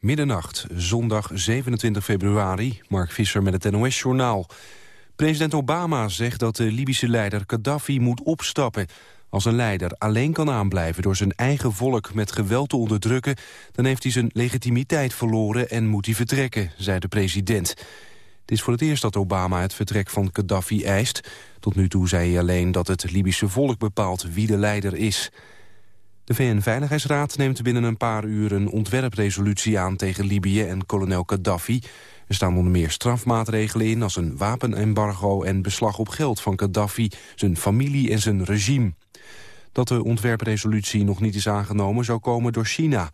Middernacht, zondag 27 februari. Mark Visser met het NOS-journaal. President Obama zegt dat de Libische leider Gaddafi moet opstappen. Als een leider alleen kan aanblijven door zijn eigen volk met geweld te onderdrukken... dan heeft hij zijn legitimiteit verloren en moet hij vertrekken, zei de president. Het is voor het eerst dat Obama het vertrek van Gaddafi eist. Tot nu toe zei hij alleen dat het Libische volk bepaalt wie de leider is. De VN-veiligheidsraad neemt binnen een paar uur een ontwerpresolutie aan tegen Libië en kolonel Gaddafi. Er staan onder meer strafmaatregelen in als een wapenembargo en beslag op geld van Gaddafi, zijn familie en zijn regime. Dat de ontwerpresolutie nog niet is aangenomen zou komen door China.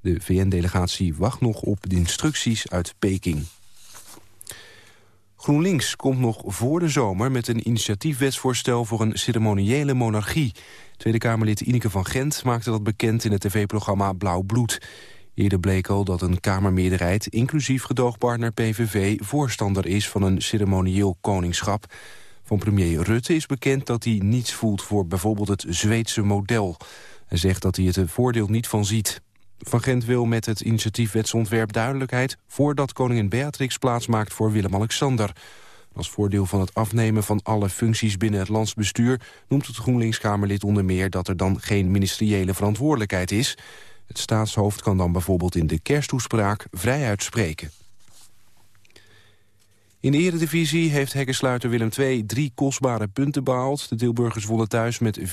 De VN-delegatie wacht nog op de instructies uit Peking. GroenLinks komt nog voor de zomer met een initiatiefwetsvoorstel voor een ceremoniële monarchie. Tweede Kamerlid Ineke van Gent maakte dat bekend in het tv-programma Blauw Bloed. Eerder bleek al dat een Kamermeerderheid, inclusief gedoogpartner PVV... voorstander is van een ceremonieel koningschap. Van premier Rutte is bekend dat hij niets voelt voor bijvoorbeeld het Zweedse model. Hij zegt dat hij het voordeel niet van ziet. Van Gent wil met het initiatiefwetsontwerp duidelijkheid... voordat koningin Beatrix plaatsmaakt voor Willem-Alexander. Als voordeel van het afnemen van alle functies binnen het landsbestuur... noemt het GroenLinks-Kamerlid onder meer dat er dan geen ministeriële verantwoordelijkheid is. Het staatshoofd kan dan bijvoorbeeld in de kersttoespraak vrij uitspreken. In de eredivisie heeft hekkensluiter Willem II drie kostbare punten behaald. De Tilburgers wonnen thuis met 4-3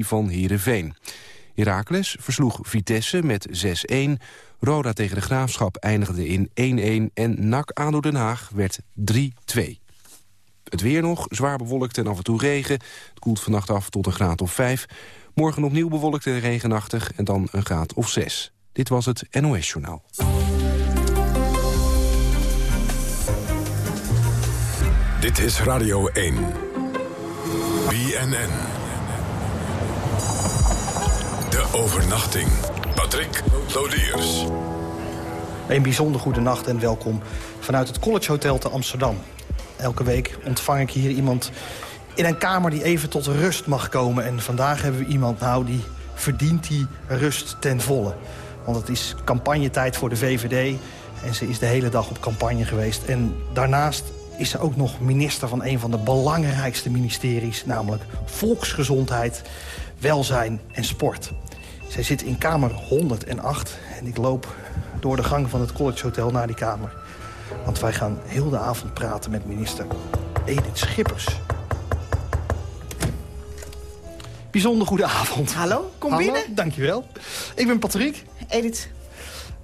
van Heerenveen. Heracles versloeg Vitesse met 6-1. Roda tegen de Graafschap eindigde in 1-1 en NAC ADO Den Haag werd 3-2. Het weer nog, zwaar bewolkt en af en toe regen. Het koelt vannacht af tot een graad of 5. Morgen opnieuw bewolkt en regenachtig en dan een graad of 6. Dit was het NOS Journaal. Dit is Radio 1. BNN. Overnachting. Patrick Lodiers. Een bijzonder goede nacht en welkom vanuit het College Hotel te Amsterdam. Elke week ontvang ik hier iemand in een kamer die even tot rust mag komen. En vandaag hebben we iemand nou die verdient die rust ten volle. Want het is campagnetijd voor de VVD en ze is de hele dag op campagne geweest. En daarnaast is ze ook nog minister van een van de belangrijkste ministeries... namelijk Volksgezondheid, Welzijn en Sport. Zij zit in kamer 108 en ik loop door de gang van het College Hotel naar die kamer. Want wij gaan heel de avond praten met minister Edith Schippers. Bijzonder goede avond. Hallo, kom Hallo, binnen. dankjewel. Ik ben Patrick. Edith,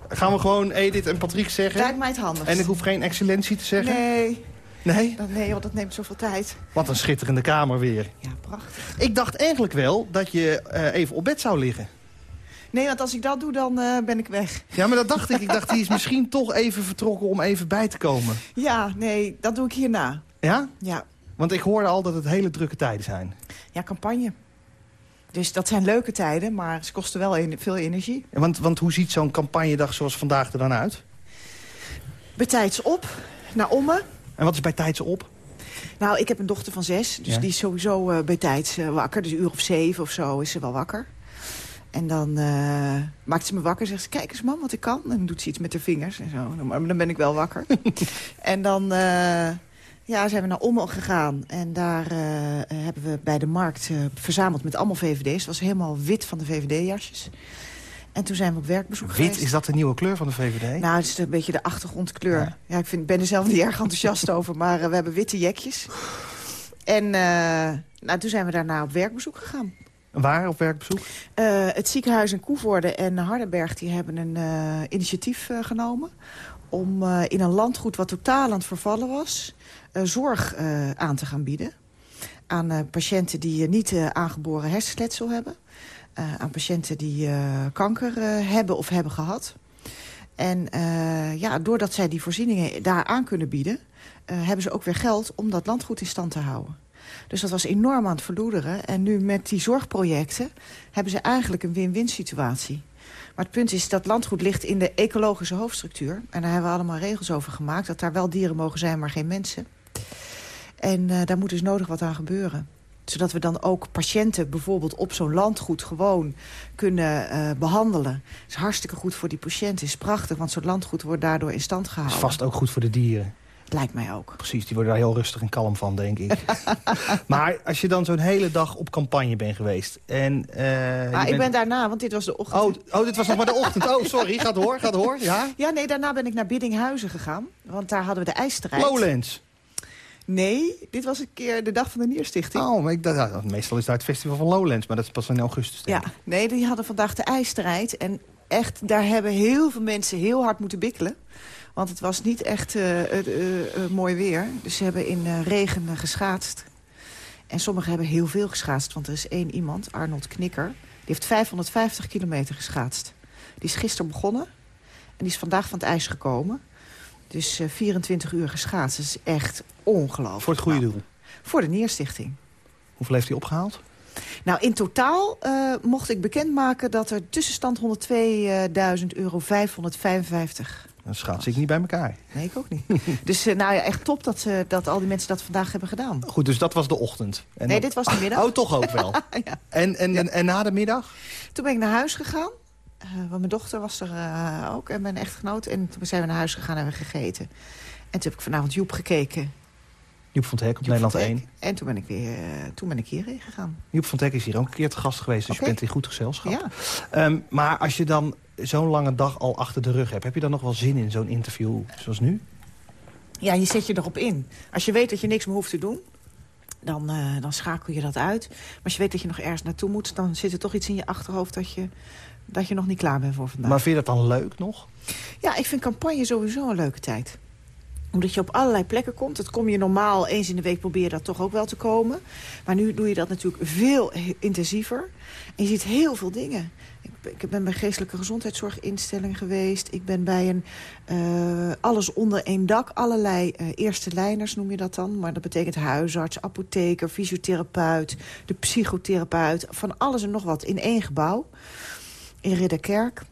Gaan we gewoon Edith en Patrick zeggen? lijkt mij het handigst. En ik hoef geen excellentie te zeggen? Nee, Nee? dat, nee, want dat neemt zoveel tijd. Wat een schitterende kamer weer. Ja, prachtig. Ik dacht eigenlijk wel dat je eh, even op bed zou liggen. Nee, want als ik dat doe, dan eh, ben ik weg. Ja, maar dat dacht ik. Ik dacht, die is misschien toch even vertrokken om even bij te komen. Ja, nee, dat doe ik hierna. Ja? Ja, Want ik hoorde al dat het hele drukke tijden zijn. ja campagne. Dus dat zijn leuke tijden, maar ze kosten wel veel energie. En Want, want hoe ziet zo'n campagnedag zoals vandaag er dan uit? Betijds op, naar Ommen. En wat is bij tijds op? Nou, ik heb een dochter van zes, dus Ja. die is sowieso eh bijtijds eh, wakker. Dus een uur of zeven of zo is ze wel wakker. En dan eh, maakt ze me wakker en zegt ze... kijk eens man, wat ik kan. En dan doet ze iets met haar vingers en zo. Dan- Maar dan ben ik wel wakker. en dan eh, ja, zijn we naar Ommel gegaan. En daar eh, hebben we bij de markt verzameld met allemaal VVD's. Het was helemaal wit van de VVD-jasjes. En toen zijn we op werkbezoek Wit, geweest. is dat de nieuwe kleur van de VVD? Nou, het is een beetje de achtergrondkleur. Ja. Ja, ik vind, ben er zelf niet erg enthousiast over, maar we hebben witte jekjes. En nou, toen zijn we daarna op werkbezoek gegaan. Waar op werkbezoek? Eh, het ziekenhuis in Koevoorde en Hardenberg die hebben een eh, initiatief eh, genomen... om in een landgoed wat totaal aan het vervallen was... zorg aan te gaan bieden aan patiënten die niet aangeboren hersensletsel hebben... aan patiënten die kanker hebben of hebben gehad. En ja, doordat zij die voorzieningen daar aan kunnen bieden... hebben ze ook weer geld om dat landgoed in stand te houden. Dus dat was enorm aan het verloederen. En nu met die zorgprojecten hebben ze eigenlijk een win-win situatie. Maar het punt is, dat landgoed ligt in de ecologische hoofdstructuur. En daar hebben we allemaal regels over gemaakt. Dat daar wel dieren mogen zijn, maar geen mensen. En eh, daar moet dus nodig wat aan gebeuren. Zodat we dan ook patiënten bijvoorbeeld op zo'n landgoed gewoon kunnen uh, behandelen. Dat is hartstikke goed voor die patiënten. is prachtig, want zo'n landgoed wordt daardoor in stand gehouden. is vast ook goed voor de dieren. Lijkt mij ook. Precies, die worden daar heel rustig en kalm van, denk ik. maar als je dan zo'n hele dag op campagne bent geweest... En, uh, ah, ik ben daarna, want dit was de ochtend. Oh, oh, dit was nog maar de ochtend. Oh, sorry, gaat door, gaat door. Ja? ja, nee, daarna ben ik naar Biddinghuizen gegaan. Want daar hadden we de ijsstrijd. Lowlands. Nee, dit was een keer de dag van de Nierstichting. Oh, maar ik dacht, meestal is daar het festival van Lowlands, maar dat is pas in augustus. Ja, nee, die hadden vandaag de ijsstrijd. En echt, daar hebben heel veel mensen heel hard moeten bikkelen. Want het was niet echt uh, uh, mooi weer. Dus ze hebben in regen geschaatst. En sommigen hebben heel veel geschaatst. Want er is één iemand, Arnold Knikker... die heeft 550 kilometer geschaatst. Die is gisteren begonnen. En die is vandaag van het ijs gekomen. Dus 24 uur geschaatst. Dat is echt ongelooflijk. Voor het goede doel? Voor de Nierstichting. Hoeveel heeft hij opgehaald? Nou, in totaal uh, mocht ik bekendmaken dat er tussenstand 102.000 euro 555 dat schaats ik niet bij elkaar. Nee, ik ook niet. dus uh, nou ja, echt top dat, uh, dat al die mensen dat vandaag hebben gedaan. Goed, dus dat was de ochtend. En nee, dit was de middag. Oh, toch ook wel. ja. en, en, en, en, na de middag? Toen ben ik naar huis gegaan. Uh, want mijn dochter was er ook en mijn echtgenoot. En toen zijn we naar huis gegaan en hebben we gegeten. En toen heb ik vanavond Joep gekeken. Joep van Teck op Nederland 1. En toen ben ik weer toen ben ik hierheen gegaan. Joep van Teck is hier ook een keer te gast geweest. Dus je bent in goed gezelschap. Ja. Um, maar als je dan zo'n lange dag al achter de rug hebt... heb je dan nog wel zin in zo'n interview zoals nu? Ja, je zet je erop in. Als je weet dat je niks meer hoeft te doen... Dan, uh, dan schakel je dat uit. Maar als je weet dat je nog ergens naartoe moet... dan zit er toch iets in je achterhoofd dat je, dat je nog niet klaar bent voor vandaag. Maar vind je dat dan leuk nog? Ja, ik vind campagne sowieso een leuke tijd omdat je op allerlei plekken komt. Dat kom je normaal eens in de week probeer dat toch ook wel te komen. Maar nu doe je dat natuurlijk veel intensiever. En je ziet heel veel dingen. Ik, ik ben bij geestelijke gezondheidszorginstellingen geweest. Ik ben bij een uh, alles onder één dak. Allerlei uh, eerste lijners noem je dat dan. Maar dat betekent huisarts, apotheker, fysiotherapeut, de psychotherapeut. Van alles en nog wat in één gebouw. In Ridderkerk.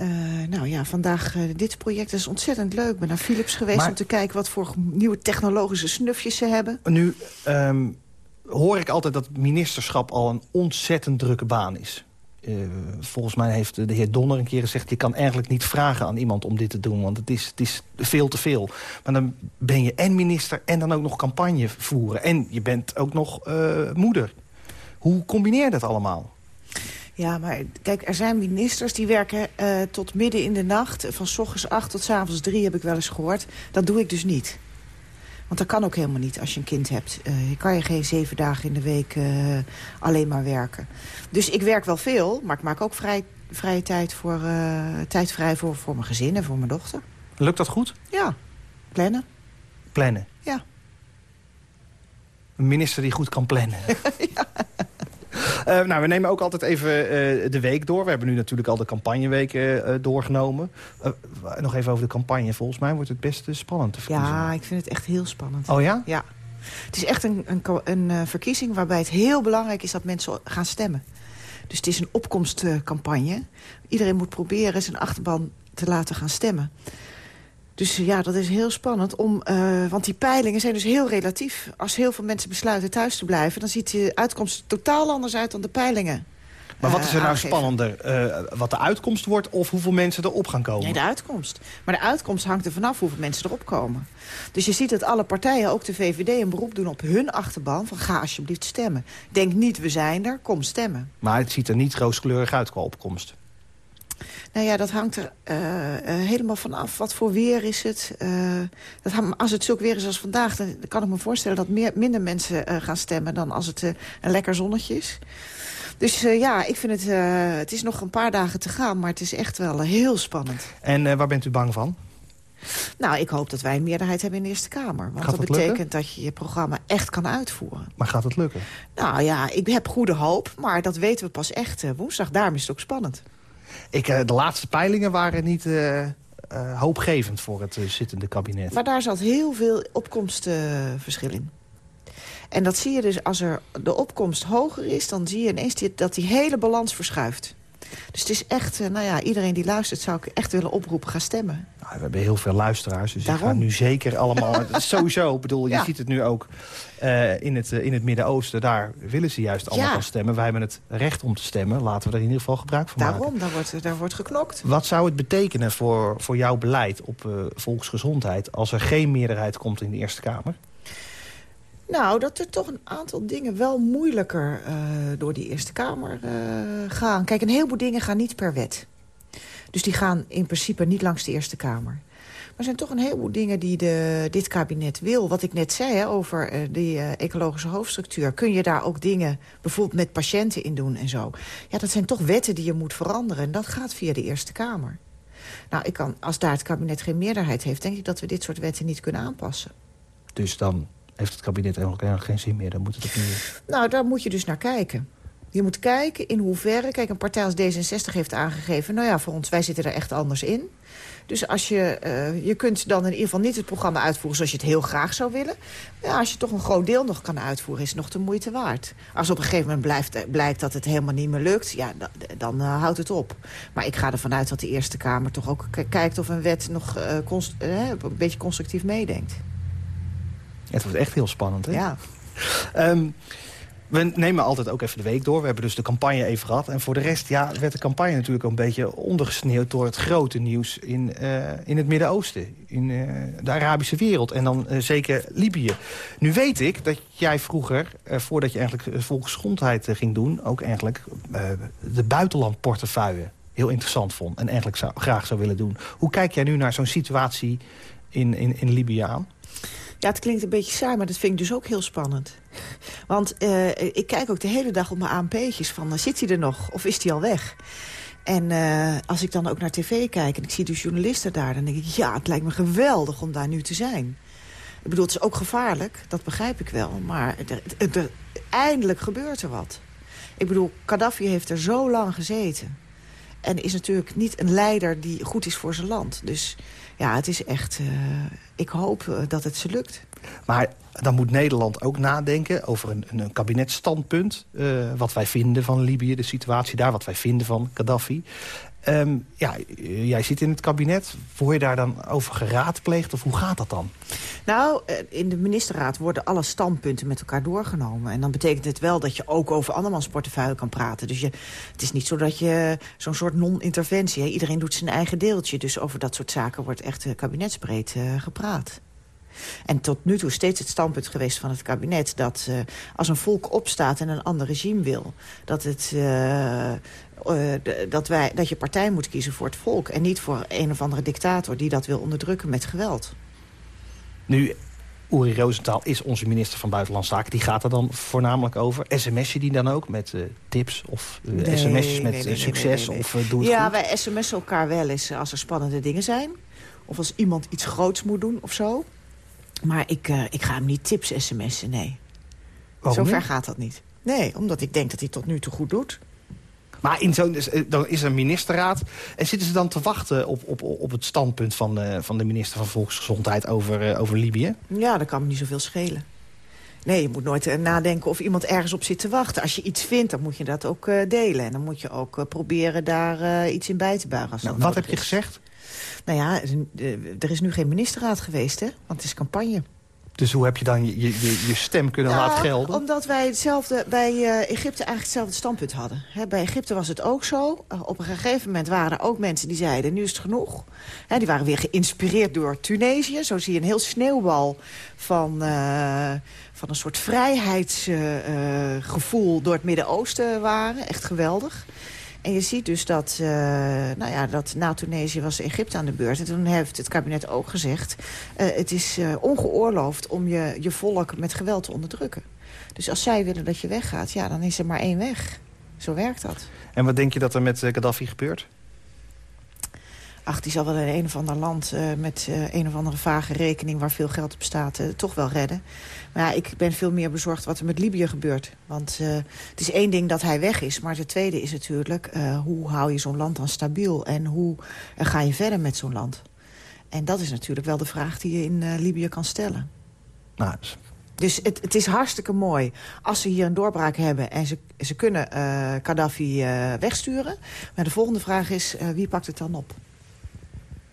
Uh, nou ja, vandaag uh, dit project is ontzettend leuk. Ik ben naar Philips geweest om te kijken wat voor nieuwe technologische snufjes ze hebben. Nu um, hoor ik altijd dat ministerschap al een ontzettend drukke baan is. Uh, volgens mij heeft de heer Donner een keer gezegd... je kan eigenlijk niet vragen aan iemand om dit te doen... want het is, het is veel te veel. Maar dan ben je en minister en dan ook nog campagne voeren. En je bent ook nog moeder. Hoe combineer je dat allemaal? Ja, maar kijk, er zijn ministers die werken uh, tot midden in de nacht. Van s ochtends acht tot s avonds drie heb ik wel eens gehoord. Dat doe ik dus niet. Want dat kan ook helemaal niet als je een kind hebt. Uh, je kan je geen zeven dagen in de week uh, alleen maar werken. Dus ik werk wel veel, maar ik maak ook vrij, vrije tijd, voor, tijd vrij voor, voor mijn gezin en voor mijn dochter. Lukt dat goed? Ja, plannen. Plannen? Ja. Een minister die goed kan plannen. ja. Uh, nou, we nemen ook altijd even uh, de week door. We hebben nu natuurlijk al de campagneweken uh, doorgenomen. nog even over de campagne. Volgens mij wordt het best spannend te verkiezen. Ja, ik vind het echt heel spannend. Oh ja? Ja. Het is echt een, een, een verkiezing waarbij het heel belangrijk is dat mensen gaan stemmen. Dus het is een opkomstcampagne. Iedereen moet proberen zijn achterban te laten gaan stemmen. Dus ja, dat is heel spannend. Om, uh, want die peilingen zijn dus heel relatief. Als heel veel mensen besluiten thuis te blijven... dan ziet de uitkomst totaal anders uit dan de peilingen. Maar wat is er nou spannender? Uh, wat de uitkomst wordt of hoeveel mensen erop gaan komen? Nee, de uitkomst. Maar de uitkomst hangt er vanaf hoeveel mensen erop komen. Dus je ziet dat alle partijen, ook de VVD, een beroep doen op hun achterban... van ga alsjeblieft stemmen. Denk niet, we zijn er, kom stemmen. Maar het ziet er niet rooskleurig uit qua opkomst. Nou ja, dat hangt er uh, uh, helemaal vanaf. Wat voor weer is het? Uh, dat, als het zulk weer is als vandaag... dan kan ik me voorstellen dat meer, minder mensen gaan stemmen... dan als het een lekker zonnetje is. Dus ja, ik vind het... het is nog een paar dagen te gaan, maar het is echt wel heel spannend. En waar bent u bang van? Nou, ik hoop dat wij een meerderheid hebben in de Eerste Kamer. Want dat betekent lukken? dat je je programma echt kan uitvoeren. Maar gaat het lukken? Nou ja, ik heb goede hoop, maar dat weten we pas echt woensdag. Daarom is het ook spannend. Ik, eh, de laatste peilingen waren niet uh, hoopgevend voor het zittende kabinet. Maar daar zat heel veel opkomstverschil in. En dat zie je dus als er de opkomst hoger is... dan zie je ineens dat die hele balans verschuift. Dus het is echt, nou ja, iedereen die luistert zou ik echt willen oproepen, ga stemmen. Nou, we hebben heel veel luisteraars, dus Daarom. ik ga nu zeker allemaal... sowieso, ik bedoel, je ziet het nu ook eh, in het, eh, in het Midden-Oosten. Daar willen ze juist allemaal Ja. gaan stemmen. Wij hebben het recht om te stemmen. Laten we er in ieder geval gebruik van maken. Daarom, daar wordt, daar wordt geknokt. Wat zou het betekenen voor, voor jouw beleid op eh, volksgezondheid... als er geen meerderheid komt in de Eerste Kamer? Nou, dat er toch een aantal dingen wel moeilijker eh, door die Eerste Kamer eh, gaan. Kijk, een heleboel dingen gaan niet per wet. Dus die gaan in principe niet langs de Eerste Kamer. Maar er zijn toch een heleboel dingen die de, dit kabinet wil. Wat ik net zei hè, over eh, die ecologische hoofdstructuur. Kun je daar ook dingen bijvoorbeeld met patiënten in doen en zo. Ja, dat zijn toch wetten die je moet veranderen. En dat gaat via de Eerste Kamer. Nou, ik kan, als daar het kabinet geen meerderheid heeft... denk ik dat we dit soort wetten niet kunnen aanpassen. Dus dan heeft het kabinet eigenlijk geen zin meer. Dan moet het opnieuw... Nou, daar moet je dus naar kijken. Je moet kijken in hoeverre... Kijk, een partij als D66 heeft aangegeven... nou ja, voor ons, wij zitten er echt anders in. Dus als je, eh, je kunt dan in ieder geval niet het programma uitvoeren... zoals je het heel graag zou willen. Maar ja, als je toch een groot deel nog kan uitvoeren... is het nog de moeite waard. Als op een gegeven moment blijft, eh, blijkt dat het helemaal niet meer lukt... ja, da- dan eh, houdt het op. Maar ik ga ervan uit dat de Eerste Kamer toch ook kijkt... of een wet nog een beetje constructief meedenkt. Het wordt echt heel spannend, hè? Ja. Ehm, we nemen altijd ook even de week door. We hebben dus de campagne even gehad. En voor de rest ja, werd de campagne natuurlijk een beetje ondergesneeuwd... door het grote nieuws in, eh, in het Midden-Oosten. In eh, de Arabische wereld. En dan eh, zeker Libië. Nu weet ik dat jij vroeger, voordat je eigenlijk volksgezondheid ging doen... ook eigenlijk de buitenlandportefeuille heel interessant vond. En eigenlijk zou, graag zou willen doen. Hoe kijk jij nu naar zo'n situatie in, in, in Libië aan? Ja, het klinkt een beetje saai, maar dat vind ik dus ook heel spannend. Want eh, ik kijk ook de hele dag op mijn ANP'tjes van... eh, zit hij er nog of is hij al weg? En eh, als ik dan ook naar tv kijk en ik zie de journalisten daar... dan denk ik, ja, het lijkt me geweldig om daar nu te zijn. Ik bedoel, het is ook gevaarlijk, dat begrijp ik wel. Maar eindelijk gebeurt er wat. Ik bedoel, Gaddafi heeft er zo lang gezeten. En is natuurlijk niet een leider die goed is voor zijn land. Dus ja, het is echt... eh, ik hoop eh, dat het ze lukt. Maar dan moet Nederland ook nadenken over een, een kabinetstandpunt. eh, wat wij vinden van Libië, de situatie daar. Wat wij vinden van Gaddafi. Ehm, ja, eh, jij zit in het kabinet. Word je daar dan over geraadpleegd? Of hoe gaat dat dan? Nou, eh, in de ministerraad worden alle standpunten met elkaar doorgenomen. En dan betekent het wel dat je ook over andermans portefeuille kan praten. Dus je, het is niet zo dat je zo'n soort non-interventie... iedereen doet zijn eigen deeltje. Dus over dat soort zaken wordt echt eh, kabinetsbreed gepraat. En tot nu toe steeds het standpunt geweest van het kabinet... dat als een volk opstaat en een ander regime wil... dat, het, eh, dat, wij, dat je partij moet kiezen voor het volk... en niet voor een of andere dictator die dat wil onderdrukken met geweld. Nu, Uri Rosenthal is onze minister van Buitenlandse Zaken. Die gaat er dan voornamelijk over. SMS je die dan ook met eh, tips of eh, Nee, sms'jes met nee, nee, nee, succes? Of doe het ja, goed? wij sms'en elkaar wel eens als er spannende dingen zijn. Of als iemand iets groots moet doen of zo. Maar ik, ik ga hem niet tips sms'en, nee. Waarom Zover gaat dat niet. Nee, omdat ik denk dat hij tot nu toe goed doet. Maar in zo'n, eh, dan is er een ministerraad. En zitten ze dan te wachten op, op, op het standpunt van, eh, van de minister van Volksgezondheid over, eh, over Libië? Ja, dat kan me niet zoveel schelen. Nee, je moet nooit nadenken of iemand ergens op zit te wachten. Als je iets vindt, dan moet je dat ook delen. En dan moet je ook proberen daar iets in bij te buigen. Nou, wat heb je is. gezegd? Nou ja, er is nu geen ministerraad geweest, hè? Want het is campagne. Dus hoe heb je dan je, je, je stem kunnen Nou, laten gelden? Omdat wij hetzelfde bij eh, Egypte eigenlijk hetzelfde standpunt hadden. Bij Egypte was het ook zo. Eh, op een gegeven moment waren er ook mensen die zeiden... nu is het genoeg. Hè, die waren weer geïnspireerd door Tunesië. Zo zie je een heel sneeuwbal van, eh, van een soort vrijheidsgevoel... door het Midden-Oosten waren. Echt geweldig. En je ziet dus dat, eh, nou ja, dat na Tunesië was Egypte aan de beurt. En toen heeft het kabinet ook gezegd... eh, het is eh, ongeoorloofd om je, je volk met geweld te onderdrukken. Dus als zij willen dat je weggaat, ja, dan is er maar één weg. Zo werkt dat. En wat denk je dat er met Gaddafi gebeurt? Ach, die zal wel in een of ander land eh, met eh, een of andere vage rekening... waar veel geld op staat, eh, toch wel redden. Maar ja, ik ben veel meer bezorgd wat er met Libië gebeurt. Want het is één ding dat hij weg is. Maar het tweede is natuurlijk, hoe hou je zo'n land dan stabiel? En hoe ga je verder met zo'n land? En dat is natuurlijk wel de vraag die je in Libië kan stellen. Nou, dus Dus het, het is hartstikke mooi als ze hier een doorbraak hebben... en ze, ze kunnen uh, Gaddafi uh, wegsturen. Maar de volgende vraag is, uh, wie pakt het dan op?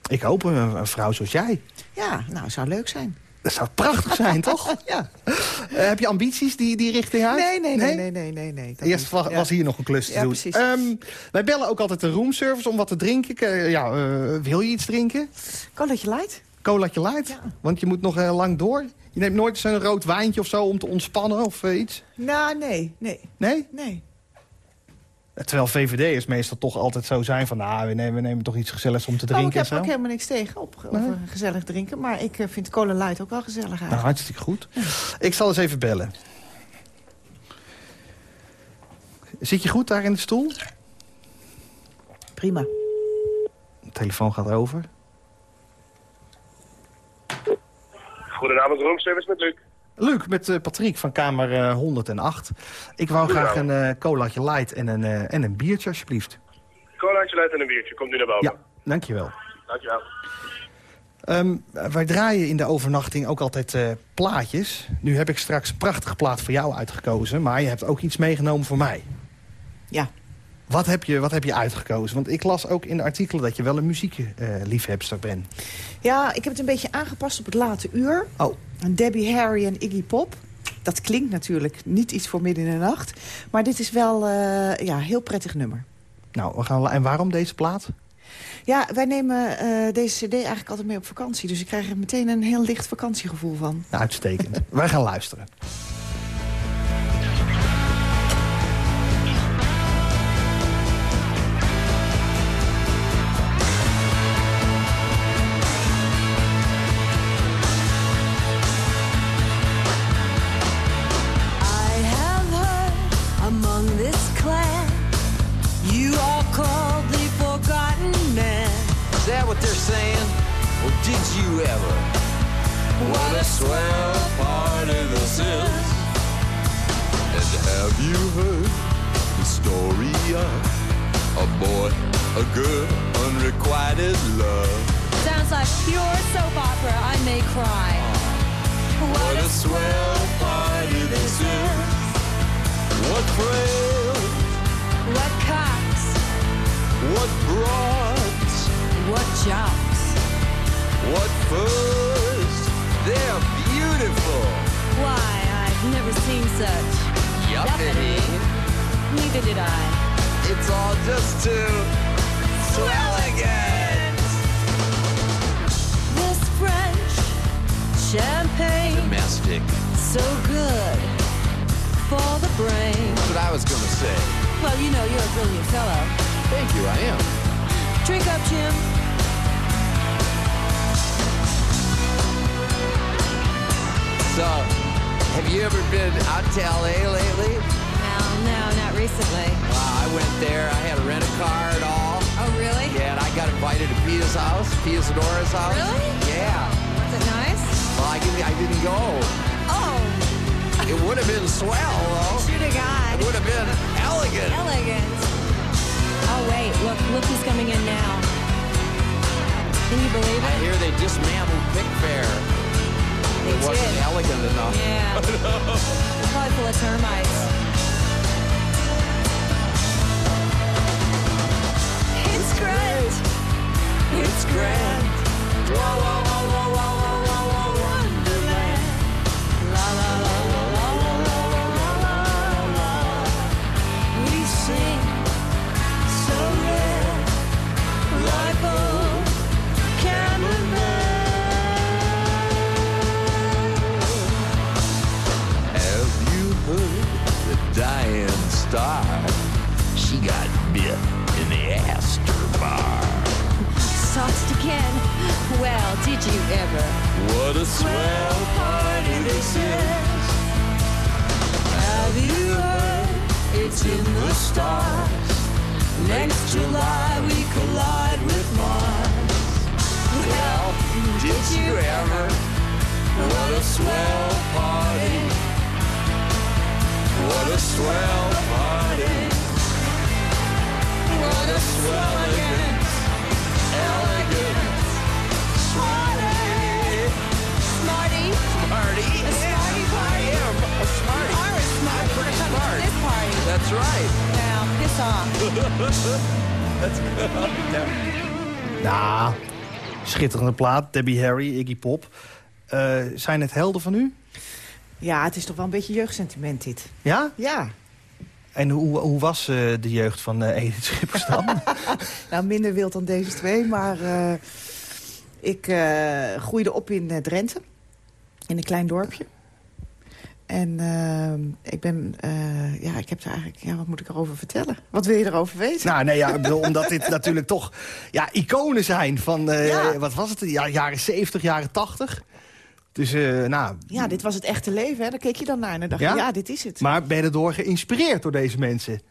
Ik hoop een, een, vrouw zoals jij. Ja, nou, zou leuk zijn. Dat zou prachtig zijn, toch? ja. heb je ambities die, die richting uit? Nee, nee, nee, nee, nee. nee, nee Eerst was, ja. was, hier nog een klus te ja, doen. Precies. Um, wij bellen ook altijd de roomservice om wat te drinken. ja, wil je iets drinken? Colaatje light. Colaatje light? Ja. Want je moet nog lang door. Je neemt nooit een rood wijntje of zo om te ontspannen of iets? Nou, nee, nee. Nee? Nee. Terwijl VVD'ers meestal toch altijd zo zijn van... nou, we nemen, we nemen toch iets gezelligs om te drinken oh, ik heb en zo. ook helemaal niks tegen op nee. over gezellig drinken. Maar ik uh, vind cola light ook wel gezellig eigenlijk. Nou, hartstikke goed. Ja. Ik zal eens even bellen. Zit je goed daar in de stoel? Prima. De telefoon gaat over. Goedenavond, roomservice met Luc. Luc, met uh, Patrick van kamer uh, 108. Ik wou graag een uh, colaatje light en een, uh, en een biertje, alsjeblieft. Colaatje light en een biertje. Komt nu naar boven. Ja, dankjewel. Dankjewel. Um, wij draaien in de overnachting ook altijd uh, plaatjes. Nu heb ik straks een prachtige plaat voor jou uitgekozen. Maar je hebt ook iets meegenomen voor mij. Ja. Wat heb je, wat heb je uitgekozen? Want ik las ook in de artikelen dat je wel een muziekliefhebster uh, bent. Ja, ik heb het een beetje aangepast op het late uur. Oh. Debbie Harry en Iggy Pop. Dat klinkt natuurlijk niet iets voor midden in de nacht. Maar dit is wel uh, ja, een heel prettig nummer. Nou, we gaan, en waarom deze plaat? Ja, wij nemen uh, deze cd eigenlijk altijd mee op vakantie. Dus ik krijg er meteen een heel licht vakantiegevoel van. Nou, uitstekend. wij gaan luisteren. You heard the story of a boy, a girl, unrequited love? Sounds like pure soap opera. I may cry. What, what a swell party this is. What thrills. What cocks. What broads. What jocks. What furs. They're beautiful. Why, I've never seen such. Yuppity. Neither did I. It's all just too swell again. This French champagne. Domestic. So good for the brain. That's what I was gonna say. Well, you know, you're a brilliant fellow. Thank you, I am. Drink up, Jim. So, have you ever been out to LA lately? No, no, not recently. Wow, I went there. I had to rent a car and all. Oh, really? Yeah, and I got invited to Pia's house, Pia Sonora's house. Really? Yeah. Was it nice? Well, I didn't, I didn't go. Oh. It would have been swell, though. Shoot a God. It would have been elegant. Elegant. Oh, wait. Look, look who's coming in now. Can you believe it? I hear they dismantled Pick Fair. They it wasn't did. elegant enough. Yeah. Probably full of termites. It's grand. It's grand. Whoa, whoa, whoa, whoa, whoa, schitterende plaat. Debbie Harry, Iggy Pop. Eh, zijn het helden van u? Ja, het is toch wel een beetje jeugdsentiment dit. Ja? Ja. En hoe, hoe was eh, de jeugd van eh Edith Schippers dan? Nou, minder wild dan deze twee, maar ik groeide op in Drenthe. In een klein dorpje. En eh, ik ben, eh, ja, ik heb er eigenlijk, ja, wat moet ik erover vertellen? Wat wil je erover weten? nou, nee, ja, ik bedoel, omdat dit natuurlijk toch ja, iconen zijn van, eh, Ja. wat was het, ja, jaren 70, jaren 80. Dus, eh, nou, Ja, dit was het echte leven, hè? Daar keek je dan naar en dan dacht Ja? je, ja, dit is het. maar ben je erdoor geïnspireerd door deze mensen?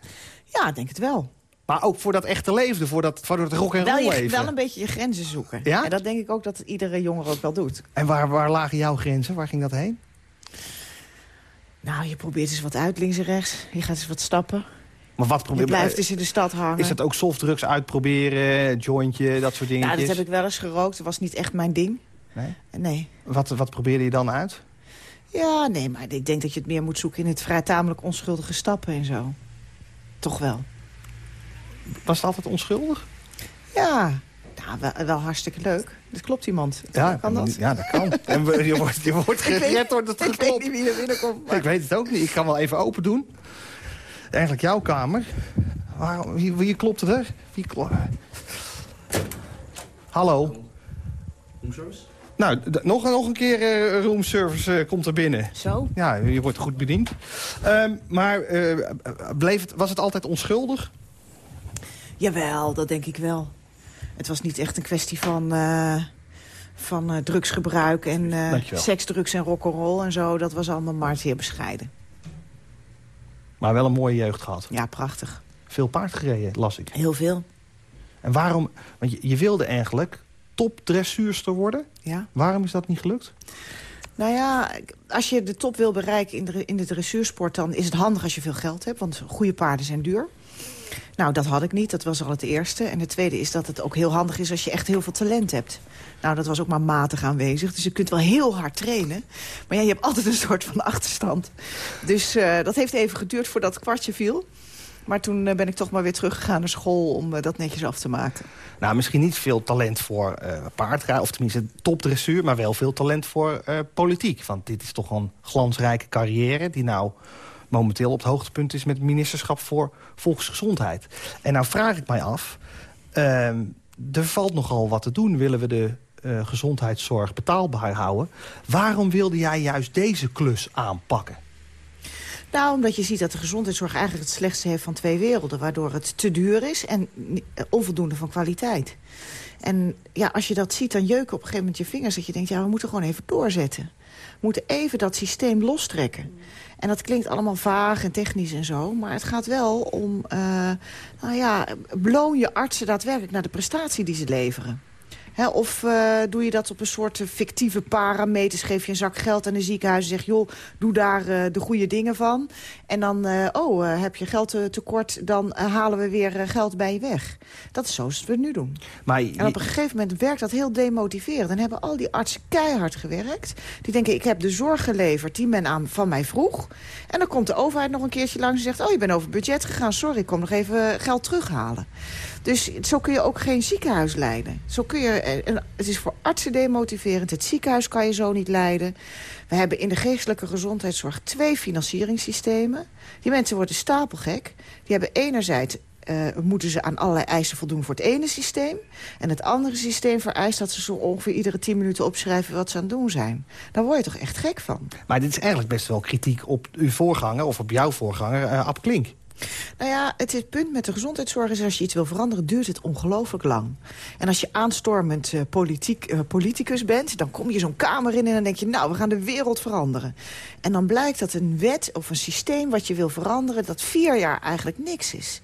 Ja, ik denk het wel. Maar ook voor dat echte leven, voor dat, voor dat rock en roll je, leven. wel een beetje je grenzen zoeken. Ja? En dat denk ik ook dat iedere jongere ook wel doet. En waar, waar lagen jouw grenzen? Waar ging dat heen? Nou, je probeert eens wat uit, links en rechts. Je gaat eens wat stappen. Maar wat Je probeer blijft eens in de stad hangen. Is dat ook softdrugs uitproberen, jointje, dat soort Ja, dingetjes? dat heb ik wel eens gerookt. Dat was niet echt mijn ding. Nee? Nee. Wat, wat probeerde je dan uit? Ja, nee, maar ik denk dat je het meer moet zoeken in het vrij tamelijk onschuldige stappen en zo. Toch wel. Was het altijd onschuldig? Ja, nou, wel, wel hartstikke leuk. Dat klopt iemand. kan dat? Ja, dat kan. en we- je wordt, je wordt Ik weet- gered door het Ik weet geklopt. niet wie er binnenkomt. maar- Ik weet het ook niet. Ik kan wel even open doen. Eigenlijk jouw kamer. Waarom, wie, wie klopt er? Wie klo- Hallo. Nou, d- nog, nog een keer eh roomservice eh, komt er binnen. Zo? Ja, je wordt goed bediend. Ehm, maar eh, bleef het, was het altijd onschuldig? Jawel, dat denk ik wel. Het was niet echt een kwestie van, eh, van eh, drugsgebruik en eh, Dankjewel. seks, drugs en rock'n'roll en zo. Dat was allemaal maar zeer bescheiden. Maar wel een mooie jeugd gehad. Ja, prachtig. Veel paard gereden, las ik. Heel veel. En waarom... Want je, je wilde eigenlijk topdressuurster worden. Ja. Waarom is dat niet gelukt? Nou ja, als je de top wil bereiken in de, in de dressuursport... dan is het handig als je veel geld hebt, want goede paarden zijn duur. Nou, dat had ik niet, dat was al het eerste. En het tweede is dat het ook heel handig is als je echt heel veel talent hebt. Nou, dat was ook maar matig aanwezig. Dus je kunt wel heel hard trainen. Maar ja, je hebt altijd een soort van achterstand. Dus eh, dat heeft even geduurd voordat het kwartje viel. Maar toen eh, ben ik toch maar weer teruggegaan naar school om eh, dat netjes af te maken. Nou, misschien niet veel talent voor paardrijden, of tenminste topdressuur... maar wel veel talent voor politiek. Want dit is toch een glansrijke carrière... die nou momenteel op het hoogtepunt is met het ministerschap voor volksgezondheid. En nou vraag ik mij af, ehm, er valt nogal wat te doen... willen we de eh, gezondheidszorg betaalbaar houden. Waarom wilde jij juist deze klus aanpakken? Nou, omdat je ziet dat de gezondheidszorg eigenlijk het slechtste heeft van twee werelden. Waardoor het te duur is en eh, onvoldoende van kwaliteit. En ja, als je dat ziet, dan jeuken op een gegeven moment je vingers. Dat je denkt, ja, we moeten gewoon even doorzetten. Moeten even dat systeem lostrekken. En dat klinkt allemaal vaag en technisch en zo. Maar het gaat wel om, eh, nou ja, beloon je artsen daadwerkelijk naar de prestatie die ze leveren. Hè, of eh, doe je dat op een soort eh, fictieve parameters? Geef je een zak geld aan een ziekenhuis en zeg... joh, doe daar eh, de goede dingen van. En dan, oh, heb je geld tekort... dan halen we weer geld bij je weg. Dat is zoals we het nu doen. Maar En op een gegeven moment werkt dat heel demotiverend. Dan hebben al die artsen keihard gewerkt. Die denken, ik heb de zorg geleverd die men aan, van mij vroeg. En dan komt de overheid nog een keertje langs en zegt... oh, je bent over budget gegaan, sorry, ik kom nog even geld terughalen. Dus zo kun je ook geen ziekenhuis leiden. Zo kun je, eh, het is voor artsen demotiverend. Het ziekenhuis kan je zo niet leiden. We hebben in de geestelijke gezondheidszorg twee financieringssystemen. Die mensen worden stapelgek. Die hebben enerzijds... eh, moeten ze aan allerlei eisen voldoen voor het ene systeem. En het andere systeem vereist dat ze zo ongeveer iedere tien minuten opschrijven wat ze aan het doen zijn. Daar word je toch echt gek van. Maar dit is eigenlijk best wel kritiek op uw voorganger... of op jouw voorganger, eh Ab Klink. Nou ja, het, punt met de gezondheidszorg is... als je iets wil veranderen, duurt het ongelooflijk lang. En als je aanstormend eh, politiek, eh, politicus bent... dan kom je zo'n kamer in en dan denk je... nou, we gaan de wereld veranderen. En dan blijkt dat een wet of een systeem wat je wil veranderen... dat vier jaar eigenlijk niks is.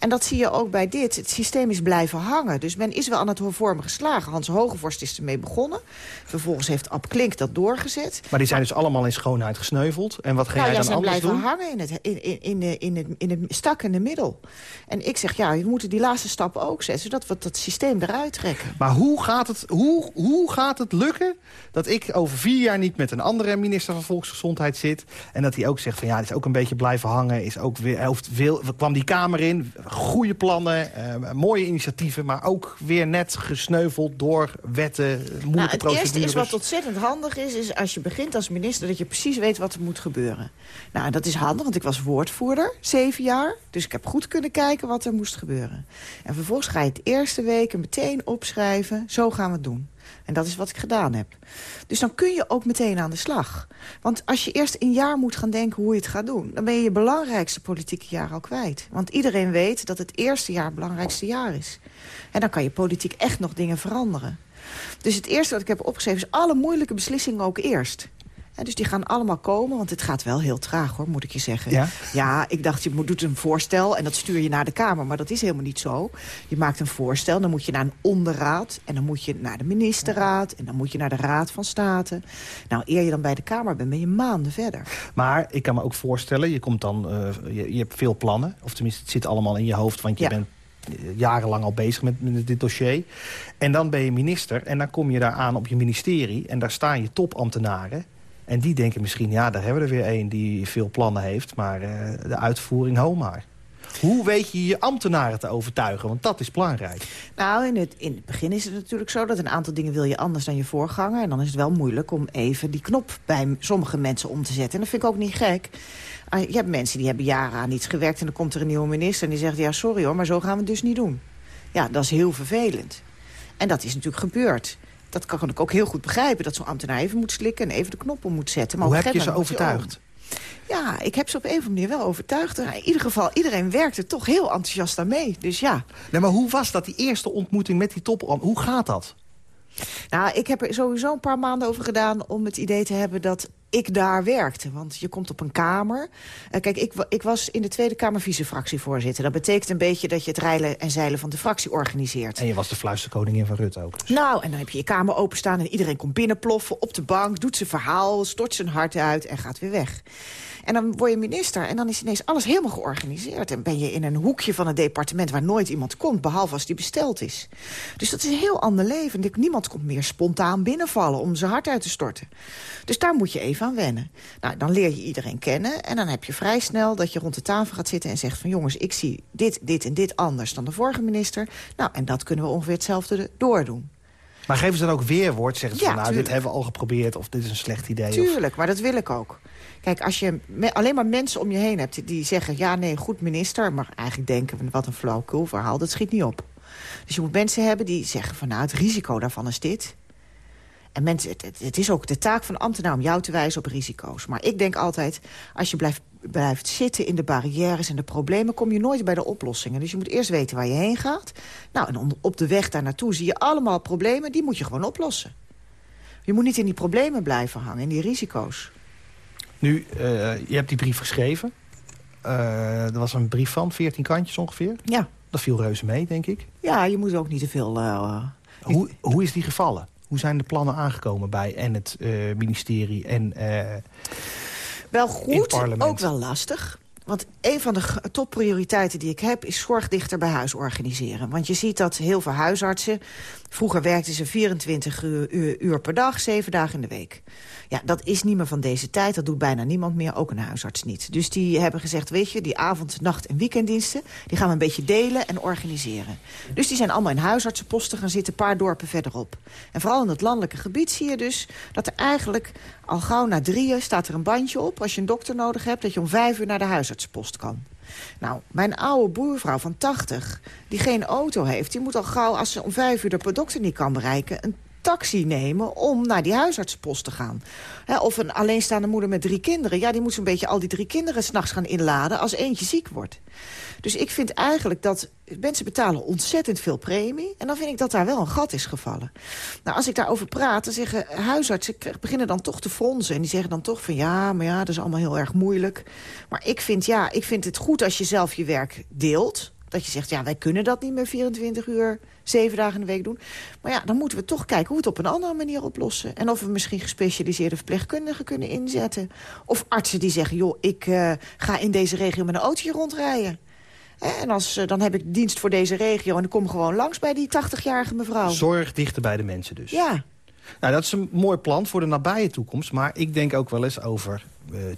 En dat zie je ook bij dit. Het systeem is blijven hangen. Dus men is wel aan het hervormen geslagen. Hans Hogevorst is ermee begonnen. Vervolgens heeft Ab Klink dat doorgezet. Maar die zijn dus allemaal in schoonheid gesneuveld. En wat ga Nou jij ja, dan ze anders blijven doen? hangen in het, in, in, in, de, in, het, in het stak in de middel. En ik zeg, ja, we moeten die laatste stap ook zetten... zodat we dat systeem eruit trekken. Maar hoe gaat, het, hoe, hoe gaat het lukken dat ik over vier jaar niet met een andere minister van Volksgezondheid zit... en dat hij ook zegt van ja, het is ook een beetje blijven hangen... Is ook weer, hoeft veel, kwam die kamer in, goede plannen, eh, mooie initiatieven... maar ook weer net gesneuveld door wetten, moeilijke Nou, het procedures. eerste is wat ontzettend handig is, is als je begint als minister... dat je precies weet wat er moet gebeuren. Nou, dat is handig, want ik was woordvoerder, zeven jaar. Dus ik heb goed kunnen kijken wat er moest gebeuren. En vervolgens ga je het eerste weken meteen opschrijven... zo gaan we het doen. En dat is wat ik gedaan heb. Dus dan kun je ook meteen aan de slag. Want als je eerst een jaar moet gaan denken hoe je het gaat doen... dan ben je je belangrijkste politieke jaar al kwijt. Want iedereen weet dat het eerste jaar het belangrijkste jaar is. En dan kan je politiek echt nog dingen veranderen. Dus het eerste wat ik heb opgeschreven is alle moeilijke beslissingen ook eerst. En dus die gaan allemaal komen, want het gaat wel heel traag hoor, moet ik je zeggen. Ja? Ja, ik dacht, je doet een voorstel en dat stuur je naar de Kamer. Maar dat is helemaal niet zo. Je maakt een voorstel, dan moet je naar een onderraad... en dan moet je naar de ministerraad en dan moet je naar de Raad van State. Nou, eer je dan bij de Kamer bent, ben je maanden verder. Maar ik kan me ook voorstellen, je, komt dan, eh, je, je hebt veel plannen. Of tenminste, het zit allemaal in je hoofd, want je Ja. bent eh, jarenlang al bezig met, met dit dossier. En dan ben je minister en dan kom je daar aan op je ministerie... en daar staan je topambtenaren... En die denken misschien, ja, daar hebben we er weer één die veel plannen heeft... maar eh, de uitvoering, ho maar. Hoe weet je je ambtenaren te overtuigen? Want dat is belangrijk. Nou, in het, in het begin is het natuurlijk zo dat een aantal dingen wil je anders dan je voorganger. En dan is het wel moeilijk om even die knop bij sommige mensen om te zetten. En dat vind ik ook niet gek. Ah, Je hebt mensen die hebben jaren aan iets gewerkt en dan komt er een nieuwe minister... en die zegt, ja, sorry hoor, maar zo gaan we het dus niet doen. Ja, dat is heel vervelend. En dat is natuurlijk gebeurd. Dat kan ik ook heel goed begrijpen, dat zo'n ambtenaar even moet slikken... en even de knop om moet zetten. Maar Hoe heb je ze overtuigd? je. Ja, ik heb ze op een of andere manier wel overtuigd. In ieder geval, iedereen werkte toch heel enthousiast aan mee. Dus ja, Nee, maar hoe was dat, die eerste ontmoeting met die top? Hoe gaat dat? Nou, ik heb er sowieso een paar maanden over gedaan om het idee te hebben dat ik daar werkte. Want je komt op een kamer. Eh, kijk, ik, ik was in de Tweede Kamer vice-fractievoorzitter. Dat betekent een beetje dat je het rijlen en zeilen van de fractie organiseert. En je was de fluisterkoningin van Rutte ook. Dus. Nou, en dan heb je je kamer openstaan en iedereen komt binnenploffen op de bank... doet zijn verhaal, stort zijn hart uit en gaat weer weg. En dan word je minister en dan is ineens alles helemaal georganiseerd. En ben je in een hoekje van een departement waar nooit iemand komt... behalve als die besteld is. Dus dat is een heel ander leven. Niemand komt meer spontaan binnenvallen om zijn hart uit te storten. Dus daar moet je even aan wennen. Nou, dan leer je iedereen kennen en dan heb je vrij snel... dat je rond de tafel gaat zitten en zegt van... jongens, ik zie dit, dit en dit anders dan de vorige minister. Nou, en dat kunnen we ongeveer hetzelfde doordoen. Maar geven ze dan ook weerwoord? Zeggen ze Ja, van, nou, dit hebben we al geprobeerd... of dit is een slecht idee? Of... Tuurlijk, maar dat wil ik ook. Kijk, als je alleen maar mensen om je heen hebt die zeggen... ja, nee, goed minister, maar eigenlijk denken... wat een flauwekul verhaal, dat schiet niet op. Dus je moet mensen hebben die zeggen van... nou, het risico daarvan is dit. En mensen, het, het- is ook de taak van ambtenaar om jou te wijzen op risico's. Maar ik denk altijd, als je blijft, blijft zitten in de barrières en de problemen... kom je nooit bij de oplossingen. Dus je moet eerst weten waar je heen gaat. Nou, en op de weg daar naartoe zie je allemaal problemen... die moet je gewoon oplossen. Je moet niet in die problemen blijven hangen, in die risico's. Nu, eh, je hebt die brief geschreven. Eh, er was een brief van, 14 kantjes ongeveer. Ja. Dat viel reuze mee, denk ik. Ja, je moet ook niet te veel... eh, Hoe, hoe is die gevallen? Hoe zijn de plannen aangekomen bij en het ministerie en... wel goed, ook wel lastig. Want een van de topprioriteiten die ik heb... is zorg dichter bij huis organiseren. Want je ziet dat heel veel huisartsen... vroeger werkten ze 24 uur, uur, per dag, zeven dagen in de week. Ja, dat is niet meer van deze tijd. Dat doet bijna niemand meer, ook een huisarts niet. Dus die hebben gezegd, weet je, die avond, nacht en weekenddiensten... die gaan we een beetje delen en organiseren. Dus die zijn allemaal in huisartsenposten gaan zitten... een paar dorpen verderop. En vooral in het landelijke gebied zie je dus... dat er eigenlijk al gauw na drieën staat er een bandje op... als je een dokter nodig hebt, dat je om vijf uur naar de huisartsenpost kan. Nou, mijn oude boervrouw van 80, die geen auto heeft... die moet al gauw, als ze om vijf uur de dokter niet kan bereiken... een taxi nemen om naar die huisartsenpost te gaan. Of een alleenstaande moeder met drie kinderen. Ja, die moet zo'n beetje al die drie kinderen s'nachts gaan inladen... als eentje ziek wordt. Dus ik vind eigenlijk dat mensen betalen ontzettend veel premie... en dan vind ik dat daar wel een gat is gevallen. Nou, als ik daarover praat, dan zeggen huisartsen... beginnen dan toch te fronsen. En die zeggen dan toch van ja, maar ja, dat is allemaal heel erg moeilijk. Maar ik vind, ja, ik vind het goed als je zelf je werk deelt... Dat je zegt, ja, wij kunnen dat niet meer 24 uur, zeven dagen in de week doen. Maar ja, dan moeten we toch kijken hoe we het op een andere manier oplossen. En of we misschien gespecialiseerde verpleegkundigen kunnen inzetten. Of artsen die zeggen, joh, ik eh, ga in deze regio met een autootje rondrijden. En als, eh, dan heb ik dienst voor deze regio en ik kom gewoon langs bij die 80-jarige mevrouw. Zorg dichter bij de mensen dus. Ja, Nou, dat is een mooi plan voor de nabije toekomst. Maar ik denk ook wel eens over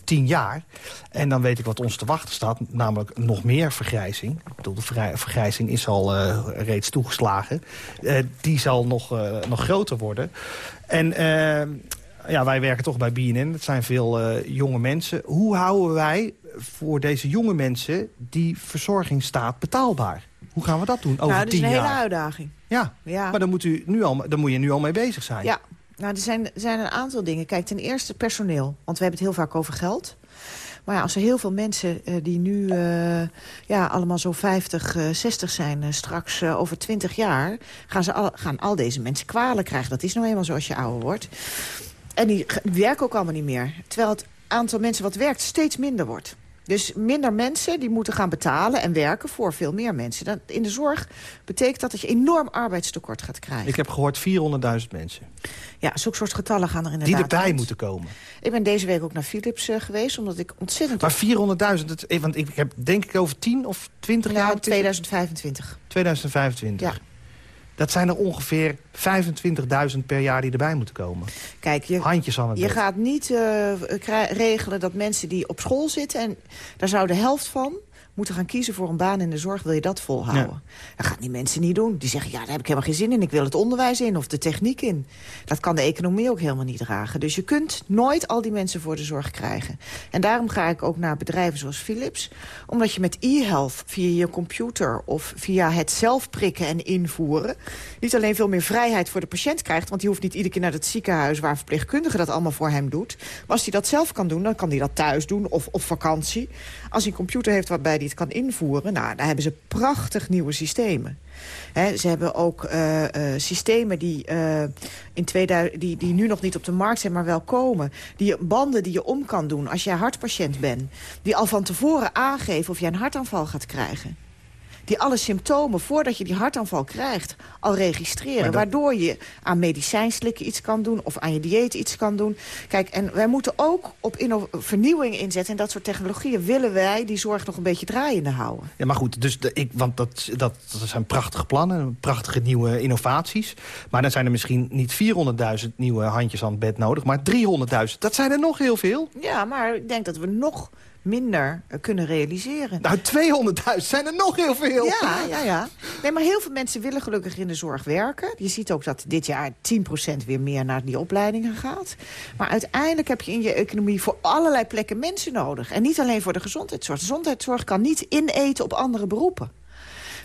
tien jaar. En dan weet ik wat ons te wachten staat. Namelijk nog meer vergrijzing. Ik bedoel, de vergrij- vergrijzing is al eh, reeds toegeslagen. Eh, die zal nog, eh, nog groter worden. En eh, ja, wij werken toch bij BNN. Dat zijn veel eh, jonge mensen. Hoe houden wij voor deze jonge mensen die verzorgingsstaat betaalbaar? Hoe gaan we dat doen over nou, dat is tien een hele jaar? uitdaging. Ja, Ja. maar dan moet, u nu al, dan moet je nu al mee bezig zijn. Ja, nou, er zijn, zijn een aantal dingen. Kijk, ten eerste personeel. Want we hebben het heel vaak over geld. Maar ja, als er heel veel mensen eh, die nu eh, ja, allemaal zo 50, eh, 60 zijn... eh, straks over 20 jaar gaan, ze al, gaan al deze mensen kwalen krijgen. Dat is nou eenmaal zo als je ouder wordt. En die werken ook allemaal niet meer. Terwijl het aantal mensen wat werkt steeds minder wordt. Dus minder mensen die moeten gaan betalen en werken voor veel meer mensen. Dat, in de zorg betekent dat dat je enorm arbeidstekort gaat krijgen. Ik heb gehoord 400.000 mensen Ja, zulke soort getallen gaan er die inderdaad erbij uit. moeten komen. Ik ben deze week ook naar Philips eh, geweest, omdat ik ontzettend... Maar 400.000, dat- eh, want ik heb denk ik over 10 of 20 jaar... ja, het? 2025. 2025. Ja. Dat zijn er ongeveer 25.000 per jaar die erbij moeten komen. Kijk, je, Handjes aan het je bed. gaat niet eh, regelen dat mensen die op school zitten... en daar zou de helft van moeten gaan kiezen voor een baan in de zorg. Wil je dat volhouden? Dat gaan die mensen niet doen. Die zeggen, ja, daar heb ik helemaal geen zin in. Ik wil het onderwijs in of de techniek in. Dat kan de economie ook helemaal niet dragen. Dus je kunt nooit al die mensen voor de zorg krijgen. En daarom ga ik ook naar bedrijven zoals Philips. Omdat je met e-health via je computer... of via het zelf prikken en invoeren... niet alleen veel meer vrijheid voor de patiënt krijgt... want die hoeft niet iedere keer naar het ziekenhuis... waar verpleegkundige dat allemaal voor hem doet. Maar als hij dat zelf kan doen, dan kan hij dat thuis doen of op vakantie. Als hij een computer heeft waarbij hij het kan invoeren... nou, daar hebben ze prachtig nieuwe systemen. Hè, ze hebben ook eh, eh, systemen die, eh, in 2000, die, die nu nog niet op de markt zijn, maar wel komen. Die banden die je om kan doen als jij hartpatiënt bent. Die al van tevoren aangeven of jij een hartaanval gaat krijgen. Die alle symptomen, voordat je die hartaanval krijgt, al registreren. Dat- Waardoor je aan medicijnslikken iets kan doen of aan je dieet iets kan doen. Kijk, en wij moeten ook op vernieuwing inzetten. En dat soort technologieën willen wij die zorg nog een beetje draaiende houden. Ja, maar goed, dus de, ik, want dat, dat, dat zijn prachtige plannen, prachtige nieuwe innovaties. Maar dan zijn er misschien niet 400.000 nieuwe handjes aan het bed nodig, maar 300.000. Dat zijn er nog heel veel. Ja, maar ik denk dat we nog minder eh, kunnen realiseren. Nou, 200.000 zijn er nog heel veel. Ja, ja, ja. Nee, maar heel veel mensen willen gelukkig in de zorg werken. Je ziet ook dat dit jaar 10% weer meer naar die opleidingen gaat. Maar uiteindelijk heb je in je economie voor allerlei plekken mensen nodig. En niet alleen voor de gezondheidszorg. De gezondheidszorg kan niet ineten op andere beroepen.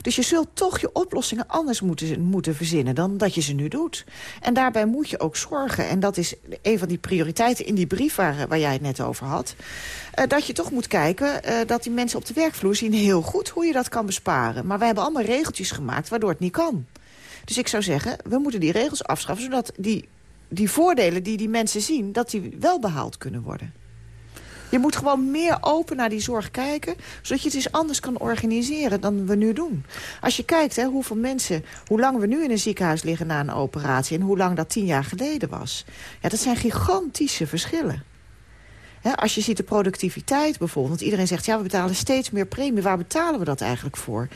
Dus je zult toch je oplossingen anders moeten, moeten verzinnen dan dat je ze nu doet. En daarbij moet je ook zorgen. En dat is een van die prioriteiten in die brief waar, waar jij het net over had. eh, dat je toch moet kijken eh, dat die mensen op de werkvloer zien heel goed hoe je dat kan besparen. Maar wij hebben allemaal regeltjes gemaakt waardoor het niet kan. Dus ik zou zeggen, we moeten die regels afschaffen... zodat die, die voordelen die die mensen zien, dat die wel behaald kunnen worden. Je moet gewoon meer open naar die zorg kijken... zodat je het eens anders kan organiseren dan we nu doen. Als je kijkt hè, hoeveel mensen, hoe lang we nu in een ziekenhuis liggen na een operatie... en hoe lang dat tien jaar geleden was. Ja, dat zijn gigantische verschillen. Als je ziet de productiviteit bijvoorbeeld... want iedereen zegt, ja, we betalen steeds meer premie. Waar betalen we dat eigenlijk voor?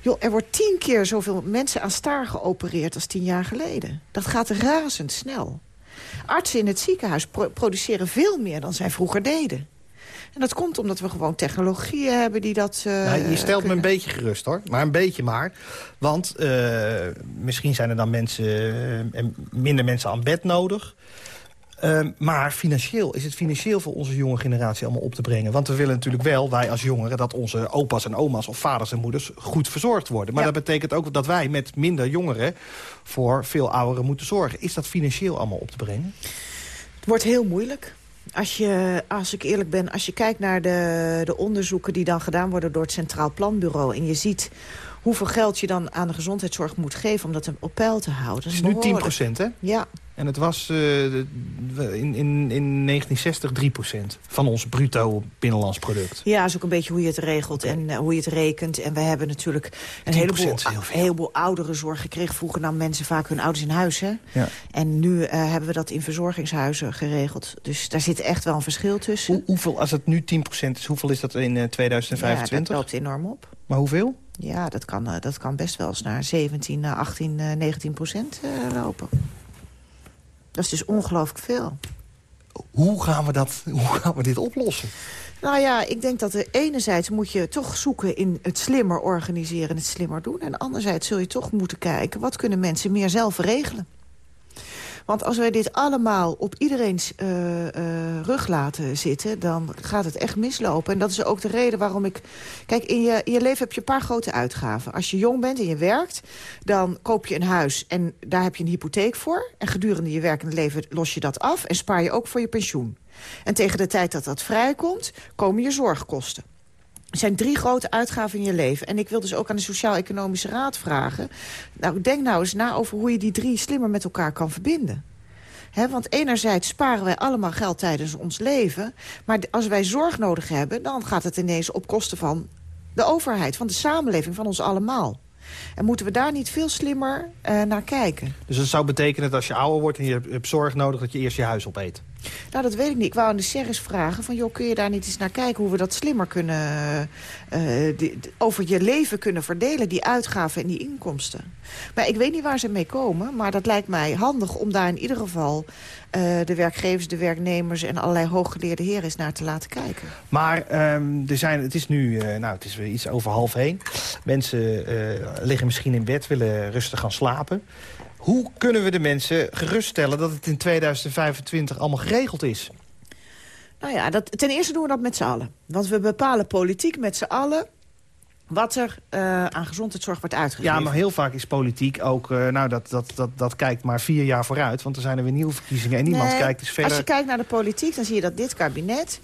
Joh, er wordt tien keer zoveel mensen aan staar geopereerd als tien jaar geleden. Dat gaat razendsnel. Artsen in het ziekenhuis pro- produceren veel meer dan zij vroeger deden. En dat komt omdat we gewoon technologieën hebben die dat... eh, Nou, je stelt me een beetje gerust hoor, maar een beetje maar. Want eh, misschien zijn er dan mensen, en minder mensen aan bed nodig. Eh, maar financieel is het financieel voor onze jonge generatie allemaal op te brengen. Want we willen natuurlijk wel, wij als jongeren... dat onze opa's en oma's of vaders en moeders goed verzorgd worden. Maar Ja. dat betekent ook dat wij met minder jongeren... voor veel ouderen moeten zorgen. Is dat financieel allemaal op te brengen? Het wordt heel moeilijk. Als, je, als ik eerlijk ben, als je kijkt naar de, de onderzoeken... die dan gedaan worden door het Centraal Planbureau... en je ziet hoeveel geld je dan aan de gezondheidszorg moet geven... om dat op peil te houden. Het is nu 10 behoorlijk. hè? Ja, En het was eh, in, in, in 1960 3% van ons bruto binnenlands product. Ja, is ook een beetje hoe je het regelt en eh, hoe je het rekent. En we hebben natuurlijk een 10% heleboel, heel heleboel ouderenzorg gekregen. Vroeger namen mensen vaak hun ouders in huis, hè? Ja. En nu eh, hebben we dat in verzorgingshuizen geregeld. Dus daar zit echt wel een verschil tussen. Hoe, hoeveel, als het nu 10% is, hoeveel is dat in eh, ja, 2025? dat loopt enorm op. maar hoeveel? Ja, dat kan, dat kan best wel eens naar 17, eh, 18, eh, 19 procent lopen. Dat is dus ongelooflijk veel. Hoe gaan we, dat, hoe gaan we dit oplossen? Nou ja, ik denk dat er enerzijds moet je toch zoeken in het slimmer organiseren en het slimmer doen. En anderzijds zul je toch moeten kijken, wat kunnen mensen meer zelf regelen? Want als wij dit allemaal op iedereen's eh, eh, rug laten zitten... dan gaat het echt mislopen. En dat is ook de reden waarom ik... Kijk, in je, in je leven heb je een paar grote uitgaven. Als je jong bent en je werkt, dan koop je een huis... en daar heb je een hypotheek voor. En gedurende je werkende leven los je dat af... en spaar je ook voor je pensioen. En tegen de tijd dat dat vrijkomt, komen je zorgkosten. Zijn drie grote uitgaven in je leven. En ik wil dus ook aan de Sociaal-Economische Raad vragen... nou, denk nou eens na over hoe je die drie slimmer met elkaar kan verbinden. Want enerzijds sparen wij allemaal geld tijdens ons leven... maar als wij zorg nodig hebben... dan gaat het ineens op kosten van de overheid, van de samenleving, van ons allemaal. En moeten we daar niet veel slimmer uh, naar kijken? Dus dat zou betekenen dat als je ouder wordt en je hebt zorg nodig... dat je eerst je huis opeet? Nou, dat weet ik niet. Ik wou aan de Serres vragen van... joh, kun je daar niet eens naar kijken hoe we dat slimmer kunnen... Die, over je leven kunnen verdelen, die uitgaven en die inkomsten. Maar ik weet niet waar ze mee komen. Maar dat lijkt mij handig om daar in ieder geval... Uh, de werkgevers, de werknemers en allerlei hooggeleerde heren eens naar te laten kijken. Maar um, er zijn, het is nu uh, nou, het is weer iets over half heen. Mensen liggen misschien in bed, willen rustig gaan slapen. Hoe kunnen we de mensen geruststellen dat het in 2025 allemaal geregeld is? Nou ja, dat, ten eerste doen we dat met z'n allen. Want we bepalen politiek met z'n allen wat er uh, aan gezondheidszorg wordt uitgegeven. Ja, maar heel vaak is politiek ook... Uh, nou, dat, dat, dat, dat kijkt maar vier jaar vooruit. Want er zijn er weer nieuwe verkiezingen en niemand nee, kijkt dus verder... Als je kijkt naar de politiek, dan zie je dat dit kabinet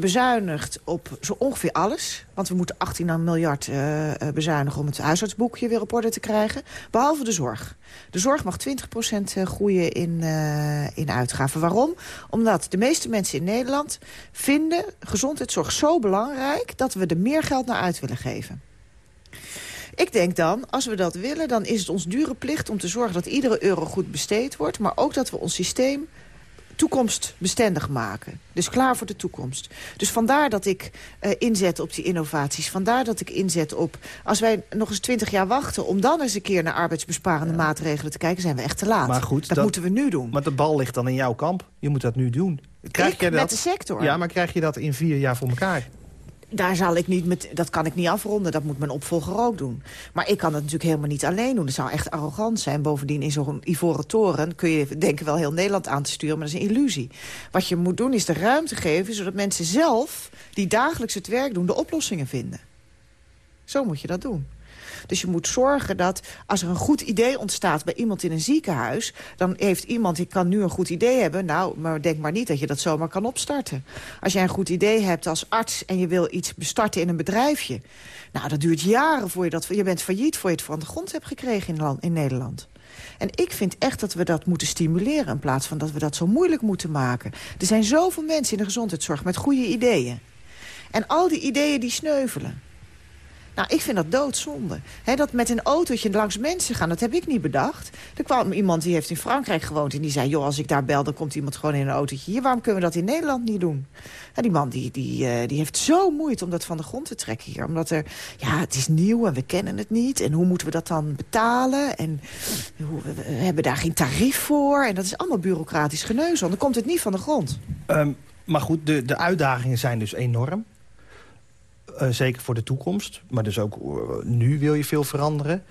bezuinigt op zo ongeveer alles. Want we moeten 18 miljard uh, bezuinigen om het huisartsboekje weer op orde te krijgen. Behalve de zorg. De zorg mag 20% groeien in, in uitgaven. Waarom? Omdat de meeste mensen in Nederland vinden gezondheidszorg zo belangrijk... dat we er meer geld naar uit willen geven. Ik denk dan, als we dat willen, dan is het ons dure plicht om te zorgen dat iedere euro goed besteed wordt. Maar ook dat we ons systeem toekomstbestendig maken. Dus klaar voor de toekomst. Dus vandaar dat ik uh, inzet op die innovaties. Vandaar dat ik inzet op... als wij nog eens twintig jaar wachten... om dan eens een keer naar arbeidsbesparende ja. maatregelen te kijken... zijn we echt te laat. Maar goed, dat, dat, moeten we nu doen. Maar de bal ligt dan in jouw kamp. Je moet dat nu doen. Krijg ik je dat, met de sector. Ja, maar krijg je dat in vier jaar voor elkaar? Daar zal ik niet met, dat kan ik niet afronden. Dat moet mijn opvolger ook doen. Maar ik kan het natuurlijk helemaal niet alleen doen. Dat zou echt arrogant zijn. Bovendien in zo'n ivoren toren kun je denken wel heel Nederland aan te sturen. Maar dat is een illusie. Wat je moet doen is de ruimte geven... zodat mensen zelf, die dagelijks het werk doen, de oplossingen vinden. Zo moet je dat doen. Dus je moet zorgen dat als er een goed idee ontstaat bij iemand in een ziekenhuis... dan heeft iemand, die kan nu een goed idee hebben... nou, maar denk maar niet dat je dat zomaar kan opstarten. Als jij een goed idee hebt als arts en je wil iets bestarten in een bedrijfje... nou, dat duurt jaren voor je dat... je bent failliet voor je het van de grond hebt gekregen in, land, in Nederland. En ik vind echt dat we dat moeten stimuleren... in plaats van dat we dat zo moeilijk moeten maken. Er zijn zoveel mensen in de gezondheidszorg met goede ideeën. En al die ideeën die sneuvelen. Nou, ik vind dat doodzonde. He, dat met een autootje langs mensen gaan, dat heb ik niet bedacht. Er kwam iemand die heeft in Frankrijk gewoond en die zei... joh, als ik daar bel, dan komt iemand gewoon in een autootje hier. Waarom kunnen we dat in Nederland niet doen? En die man die, die, uh, die heeft zo moeite om dat van de grond te trekken hier. Omdat er, ja, het is nieuw en we kennen het niet. En hoe moeten we dat dan betalen? En hoe, we hebben daar geen tarief voor. En dat is allemaal bureaucratisch geneuzel. Dan komt het niet van de grond. Um, maar goed, de, de uitdagingen zijn dus enorm. Uh, zeker voor de toekomst. Maar dus ook uh, nu wil je veel veranderen.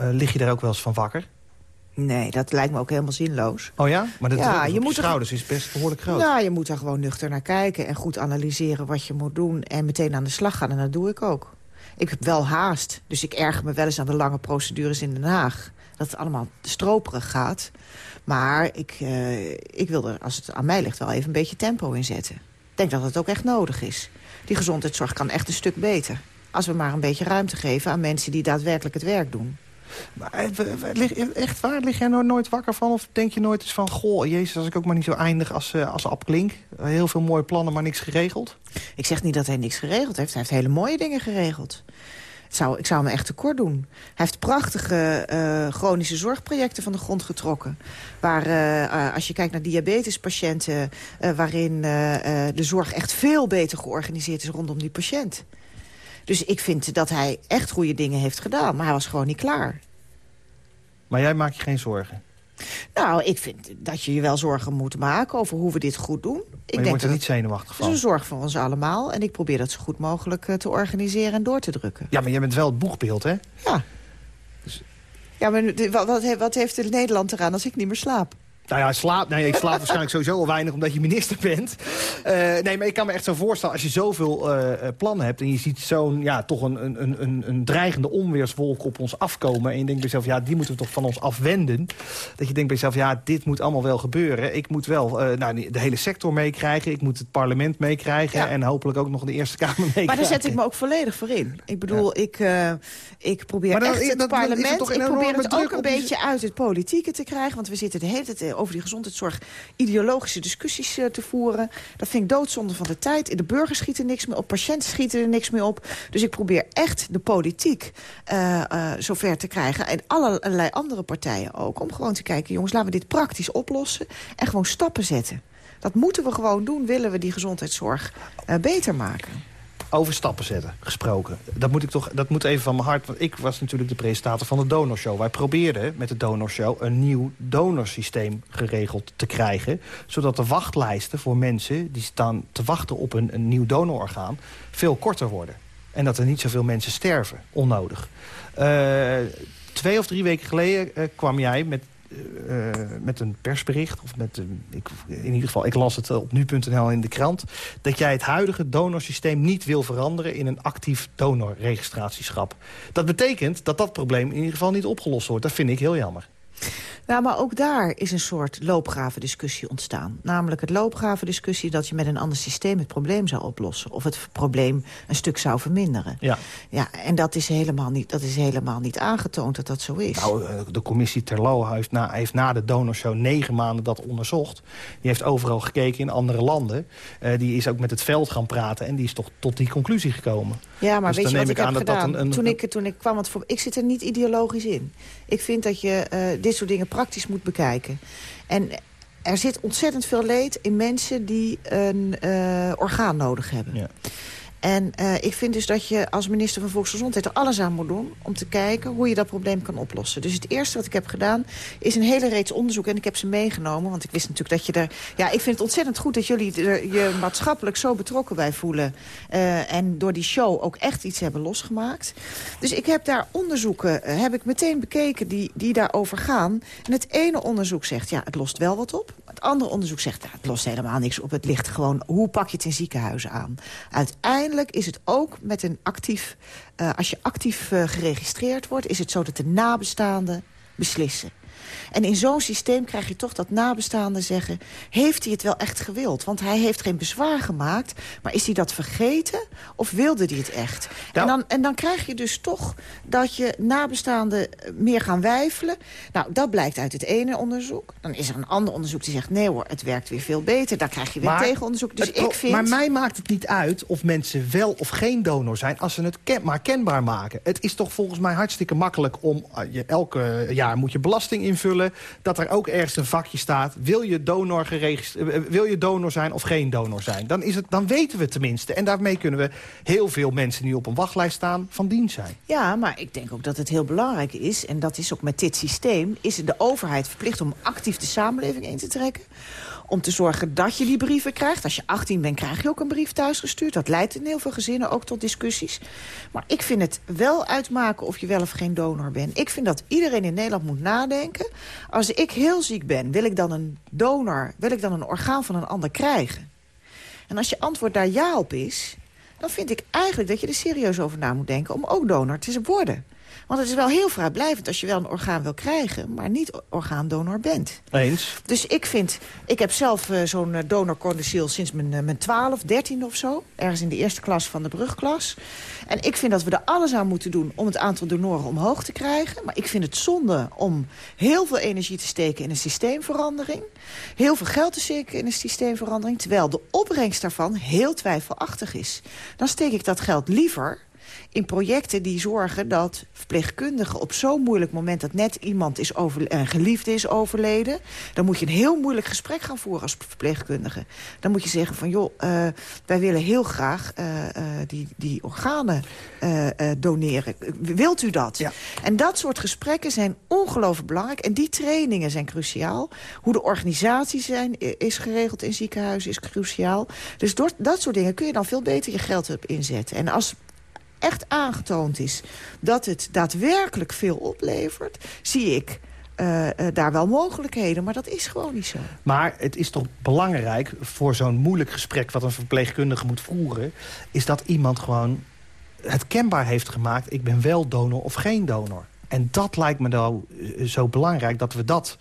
Uh, lig je daar ook wel eens van wakker? Nee, dat lijkt me ook helemaal zinloos. Oh ja? Maar de ja, je moet schouders er... is best behoorlijk groot. Ja, je moet er gewoon nuchter naar kijken... en goed analyseren wat je moet doen... en meteen aan de slag gaan. En dat doe ik ook. Ik heb wel haast. Dus ik erger me wel eens aan de lange procedures in Den Haag. Dat het allemaal stroperig gaat. Maar ik, ik wil er, als het aan mij ligt, wel even een beetje tempo in zetten. Ik denk dat het ook echt nodig is die gezondheidszorg kan echt een stuk beter. Als we maar een beetje ruimte geven aan mensen die daadwerkelijk het werk doen. Maar echt waar, lig jij nou nooit wakker van? Of denk je nooit eens van, goh, jezus, als ik ook maar niet zo eindig als, uh, als Ab Klink. Heel veel mooie plannen, maar niks geregeld? Ik zeg niet dat hij niks geregeld heeft. Hij heeft hele mooie dingen geregeld. Zou, ik zou hem echt tekort doen. Hij heeft prachtige uh, chronische zorgprojecten van de grond getrokken. Waar, uh, als je kijkt naar diabetespatiënten... Waarin de zorg echt veel beter georganiseerd is rondom die patiënt. Dus ik vind dat hij echt goede dingen heeft gedaan. Maar hij was gewoon niet klaar. Maar jij maakt je geen zorgen? Nou, ik vind dat je je wel zorgen moet maken over hoe we dit goed doen. Ik Maar je denk wordt er dat niet zenuwachtig het is van. een zorg voor ons allemaal. En ik probeer dat zo goed mogelijk eh, te organiseren en door te drukken. Ja, maar jij bent wel het boegbeeld, hè? Ja. Ja, maar wat, wat heeft Nederland eraan als ik niet meer slaap? Nou ja, slaap, nee, ik slaap waarschijnlijk sowieso al weinig omdat je minister bent. Eh, nee, maar ik kan me echt zo voorstellen, als je zoveel eh, eh, plannen hebt... en je ziet zo'n, ja, toch een, een, een, een dreigende onweerswolk op ons afkomen... en je denkt bij jezelf, ja, die moeten we toch van ons afwenden. Dat je denkt bij jezelf, ja, dit moet allemaal wel gebeuren. Ik moet wel nou, de hele sector meekrijgen, ik moet het parlement meekrijgen... Ja. en hopelijk ook nog de Eerste Kamer meekrijgen. Maar daar zet ik me ook volledig voor in. Ik bedoel, ik, ik probeer dan echt het dat- parlement... een ik probeer het ook een beetje uit het politieke te krijgen. Want we zitten de hele tijd over die gezondheidszorg... ideologische discussies eh, te voeren. Dat vind ik doodzonde van de tijd. De burgers schieten niks meer op, patiënten schieten er niks meer op. Dus ik probeer echt de politiek eh eh, zover te krijgen. En allerlei andere partijen ook. Om gewoon te kijken, jongens, laten we dit praktisch oplossen. En gewoon stappen zetten. Dat moeten we gewoon doen, willen we die gezondheidszorg eh, beter maken. Over stappen zetten gesproken. Dat moet, ik toch, dat moet even van mijn hart. Want ik was natuurlijk de presentator van de donorshow. Wij probeerden met de donorshow een nieuw donorsysteem geregeld te krijgen. Zodat de wachtlijsten voor mensen die staan te wachten op een, een nieuw donororgaan... veel korter worden. En dat er niet zoveel mensen sterven, onnodig. Eh, twee of drie weken geleden eh, kwam jij met eh, met een persbericht, of met ik, in ieder geval, ik las het eh, op nu.nl in de krant, dat jij het huidige donorsysteem niet wil veranderen in een actief donorregistratieschap. Dat betekent dat dat probleem in ieder geval niet opgelost wordt. Dat vind ik heel jammer. Nou, maar ook daar is een soort loopgravendiscussie ontstaan. Namelijk het loopgravendiscussie dat je met een ander systeem het probleem zou oplossen. Of het probleem een stuk zou verminderen. Ja. Ja, en dat is helemaal niet, dat is helemaal niet aangetoond dat dat zo is. Nou, de commissie Terlo heeft na, heeft na de donorshow negen maanden dat onderzocht. Die heeft overal gekeken in andere landen. Eh, die is ook met het veld gaan praten en die is toch tot die conclusie gekomen. Ja, maar Dus weet je wat ik, heb dat dat gedaan? een- een- toen, ik, toen ik kwam, het voor, ik zit er niet ideologisch in. Ik vind dat je eh, dit soort dingen praktisch moet bekijken. En er zit ontzettend veel leed in mensen die een eh, orgaan nodig hebben. Ja. En eh, ik vind dus dat je als minister van Volksgezondheid er alles aan moet doen... om te kijken hoe je dat probleem kan oplossen. Dus het eerste wat ik heb gedaan is een hele reeks onderzoek. En ik heb ze meegenomen, want ik wist natuurlijk dat je er... Ja, ik vind het ontzettend goed dat jullie er je maatschappelijk zo betrokken bij voelen. eh, en door die show ook echt iets hebben losgemaakt. Dus ik heb daar onderzoeken, eh, heb ik meteen bekeken die, die daarover gaan. En het ene onderzoek zegt, ja, het lost wel wat op. Het andere onderzoek zegt, ja, het lost helemaal niks op. Het ligt gewoon, hoe pak je het in ziekenhuizen aan? Uiteindelijk is het ook met een actief... eh, als je actief eh, geregistreerd wordt, is het zo dat de nabestaanden beslissen. En in zo'n systeem krijg je toch dat nabestaanden zeggen... heeft hij het wel echt gewild? Want hij heeft geen bezwaar gemaakt. Maar is hij dat vergeten of wilde hij het echt? Nou- en, dan, en dan krijg je dus toch dat je nabestaanden eh, meer gaan wijfelen. Nou, dat blijkt uit het ene onderzoek. Dan is er een ander onderzoek die zegt... nee hoor, het werkt weer veel beter. Daar krijg je weer Maar tegenonderzoek. Dus ik vind... Maar mij maakt het niet uit of mensen wel of geen donor zijn... als ze het ken- maar kenbaar maken. Het is toch volgens mij hartstikke makkelijk om... uh, je, elke jaar moet je belasting invullen... dat er ook ergens een vakje staat... wil je donor, geregistreerd, eh, wil je donor zijn of geen donor zijn? Dan, is het, dan weten we het tenminste. En daarmee kunnen we heel veel mensen die op een wachtlijst staan... van dienst zijn. Ja, maar ik denk ook dat het heel belangrijk is... en dat is ook met dit systeem... is de overheid verplicht om actief de samenleving in te trekken. Om te zorgen dat je die brieven krijgt. Als je 18 bent, krijg je ook een brief thuisgestuurd. Dat leidt in heel veel gezinnen ook tot discussies. Maar ik vind het wel uitmaken of je wel of geen donor bent. Ik vind dat iedereen in Nederland moet nadenken. Als ik heel ziek ben, wil ik dan een donor... wil ik dan een orgaan van een ander krijgen? En als je antwoord daar ja op is... dan vind ik eigenlijk dat je er serieus over na moet denken... om ook donor te worden. Want het is wel heel vrijblijvend als je wel een orgaan wil krijgen... maar niet orgaandonor bent. Eens? Dus ik vind... Ik heb zelf eh, zo'n eh, donorcondiciel sinds mijn, eh, mijn 12, 13 of zo. Ergens in de eerste klas van de brugklas. En ik vind dat we er alles aan moeten doen om het aantal donoren omhoog te krijgen. Maar ik vind het zonde om heel veel energie te steken in een systeemverandering. Heel veel geld te steken in een systeemverandering. Terwijl de opbrengst daarvan heel twijfelachtig is. Dan steek ik dat geld liever in projecten die zorgen dat verpleegkundigen... op zo'n moeilijk moment dat net iemand is over, een geliefde is overleden... dan moet je een heel moeilijk gesprek gaan voeren als verpleegkundige. Dan moet je zeggen van, joh, eh, wij willen heel graag eh, eh, die, die organen eh, eh, doneren. Wilt u dat? Ja. En dat soort gesprekken zijn ongelooflijk belangrijk. En die trainingen zijn cruciaal. Hoe de organisatie zijn, is geregeld in ziekenhuizen is cruciaal. Dus door dat soort dingen kun je dan veel beter je geld op inzetten. En als echt aangetoond is dat het daadwerkelijk veel oplevert... zie ik eh, eh, daar wel mogelijkheden, maar dat is gewoon niet zo. Maar het is toch belangrijk voor zo'n moeilijk gesprek... wat een verpleegkundige moet voeren... is dat iemand gewoon het kenbaar heeft gemaakt... ik ben wel donor of geen donor. En dat lijkt me nou eh, zo belangrijk dat we dat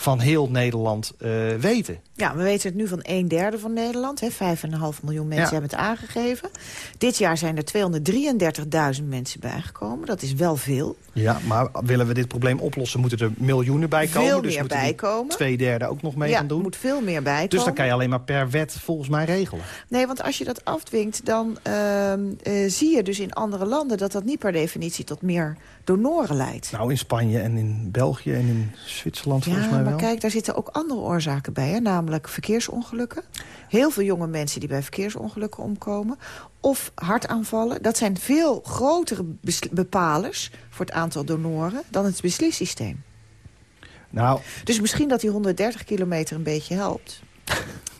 van heel Nederland eh, weten. Ja, we weten het nu van een derde van Nederland. hè. 5,5 miljoen mensen Ja. hebben het aangegeven. Dit jaar zijn er 233.000 mensen bijgekomen. Dat is wel veel. Ja, maar willen we dit probleem oplossen... moeten er miljoenen bij komen. Veel dus meer bijkomen. twee derde ook nog mee ja, gaan er doen. moet veel meer bijkomen. Dus dan kan je alleen maar per wet volgens mij regelen. Nee, want als je dat afdwingt, dan ehm, eh, zie je dus in andere landen... dat dat niet per definitie tot meer donoren leidt. Nou, in Spanje en in België en in Zwitserland volgens ja, mij maar wel. kijk, daar zitten ook andere oorzaken bij. Hè? Namelijk verkeersongelukken. Heel veel jonge mensen die bij verkeersongelukken omkomen. Of hartaanvallen. Dat zijn veel grotere bepalers voor het aantal donoren... dan het beslissysteem. Nou, Dus misschien dat die 130 kilometer een beetje helpt.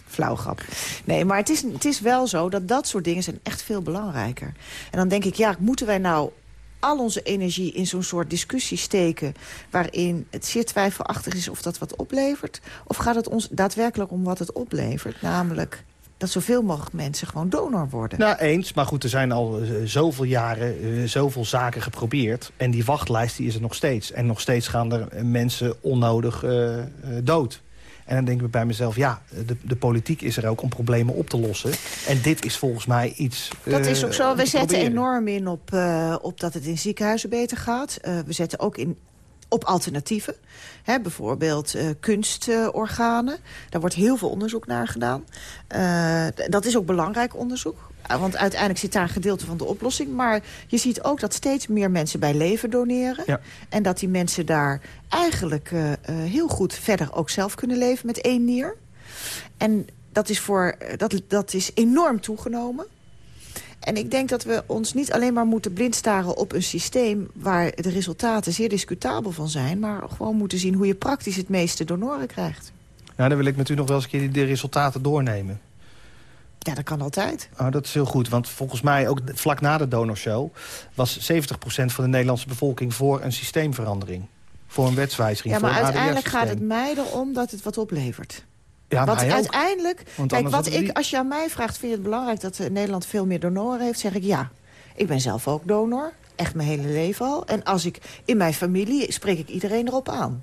Flauw grap. Nee, maar het is, het is wel zo dat dat soort dingen zijn echt veel belangrijker. En dan denk ik, ja, moeten wij nou al onze energie in zo'n soort discussie steken... waarin het zeer twijfelachtig is of dat wat oplevert? Of gaat het ons daadwerkelijk om wat het oplevert? Namelijk dat zoveel mogelijk mensen gewoon donor worden. Nou, eens. Maar goed, er zijn al eh, zoveel jaren eh, zoveel zaken geprobeerd. En die wachtlijst die is er nog steeds. En nog steeds gaan er mensen onnodig eh, dood. En dan denk ik bij mezelf, ja, de, de politiek is er ook om problemen op te lossen. En dit is volgens mij iets Dat eh, is ook zo. om We te zetten proberen. enorm in op, eh, op dat het in ziekenhuizen beter gaat. Eh, we zetten ook in op alternatieven. Hè, bijvoorbeeld eh, kunstorganen. Daar wordt heel veel onderzoek naar gedaan. Eh, dat is ook belangrijk onderzoek. Uh, Want uiteindelijk zit daar een gedeelte van de oplossing. Maar je ziet ook dat steeds meer mensen bij leven doneren. Ja. En dat die mensen daar eigenlijk eh, eh, heel goed verder ook zelf kunnen leven met één nier. En dat is, voor, eh, dat, dat is enorm toegenomen. En ik denk dat we ons niet alleen maar moeten blind staren op een systeem... waar de resultaten zeer discutabel van zijn... maar gewoon moeten zien hoe je praktisch het meeste donoren krijgt. Nou, dan wil ik met u nog wel eens een keer de resultaten doornemen. Ja, dat kan altijd. Oh, dat is heel goed, want volgens mij ook vlak na de donorshow... was 70% van de Nederlandse bevolking voor een systeemverandering. Voor een wetswijziging, Ja, maar uiteindelijk gaat het mij erom dat het wat oplevert. Ja, Want uiteindelijk... Want Kijk, wat ik, die- als je aan mij vraagt, vind je het belangrijk dat eh, Nederland veel meer donoren heeft? Zeg ik ja. Ik ben zelf ook donor. Echt mijn hele leven al. En als ik in mijn familie spreek ik iedereen erop aan.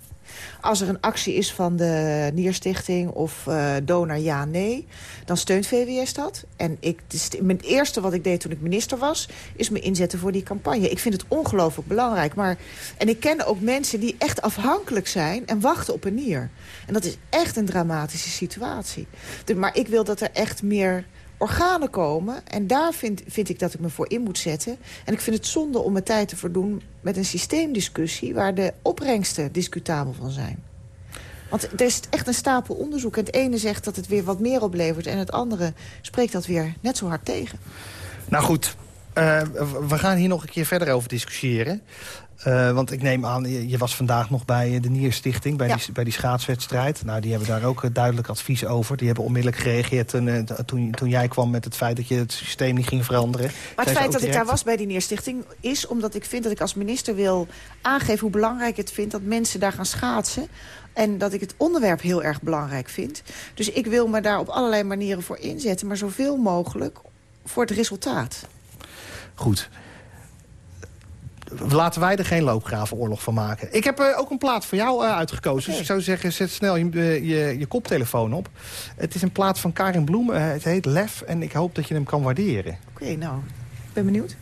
Als er een actie is van de Nierstichting of eh, donor ja, nee... dan steunt VWS dat. En ik, mijn eerste wat ik deed toen ik minister was... is me inzetten voor die campagne. Ik vind het ongelooflijk belangrijk. Maar, en ik ken ook mensen die echt afhankelijk zijn... en wachten op een nier. En dat is echt een dramatische situatie. Maar ik wil dat er echt meer organen komen. En daar vind, vind ik dat ik me voor in moet zetten. En ik vind het zonde om mijn tijd te verdoen met een systeemdiscussie... waar de opbrengsten discutabel van zijn. Want er is echt een stapel onderzoek. En het ene zegt dat het weer wat meer oplevert... en het andere spreekt dat weer net zo hard tegen. Nou goed, eh, we gaan hier nog een keer verder over discussiëren. Eh, want ik neem aan, je, was vandaag nog bij eh, de Nierstichting, bij, Ja. die, bij die schaatswedstrijd. Nou, die hebben daar ook eh, duidelijk advies over. Die hebben onmiddellijk gereageerd toen, toen, toen jij kwam met het feit dat je het systeem niet ging veranderen. Maar het feit dat ik daar was bij die Neerstichting... is omdat ik vind dat ik als minister wil aangeven hoe belangrijk het vind... dat mensen daar gaan schaatsen. En dat ik het onderwerp heel erg belangrijk vind. Dus ik wil me daar op allerlei manieren voor inzetten... maar zoveel mogelijk voor het resultaat. Goed. Laten wij er geen loopgravenoorlog van maken. Ik heb eh, ook een plaat voor jou eh, uitgekozen. Dus ik zou zeggen, zet snel je, eh, je, je koptelefoon op. Het is een plaat van Karin Bloem. Het heet Lef. En ik hoop dat je hem kan waarderen. Oké, nou, ik ben benieuwd.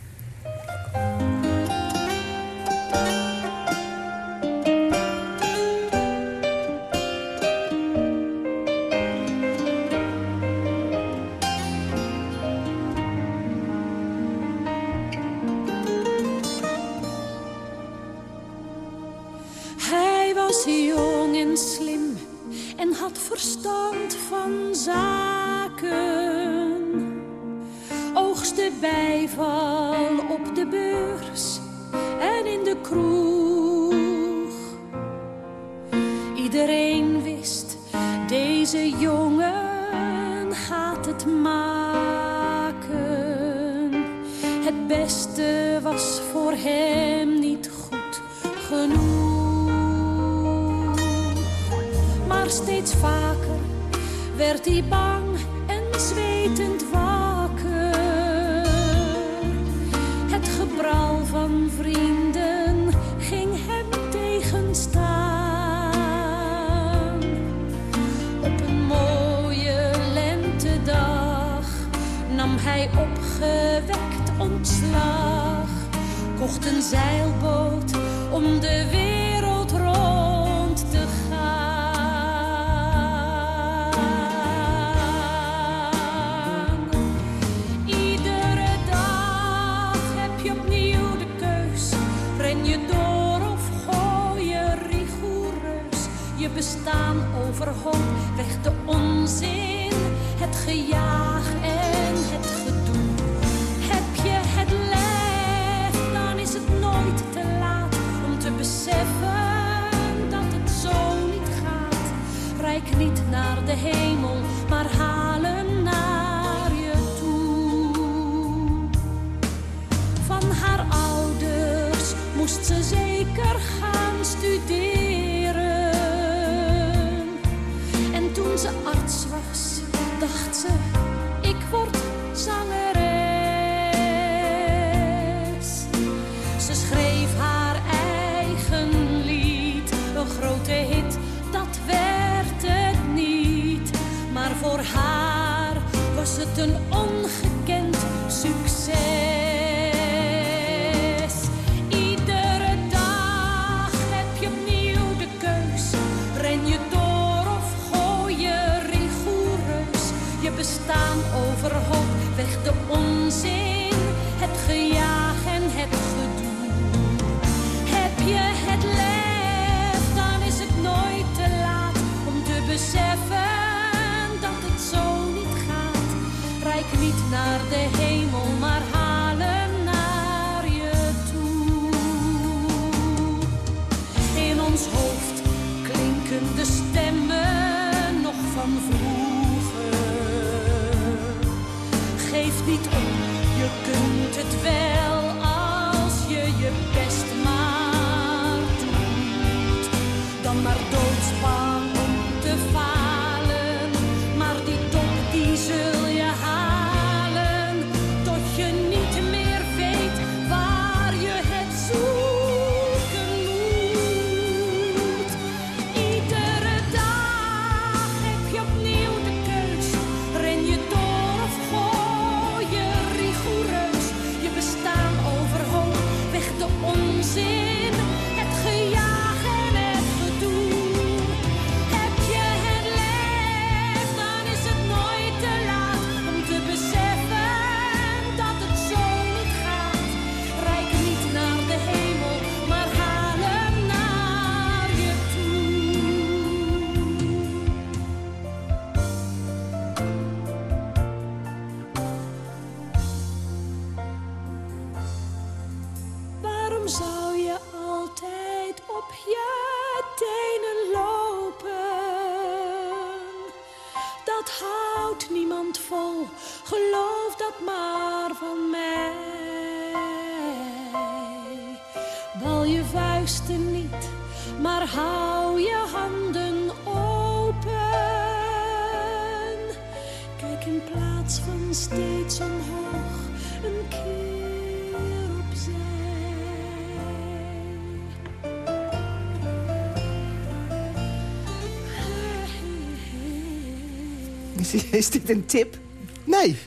Is dit een tip? Nee.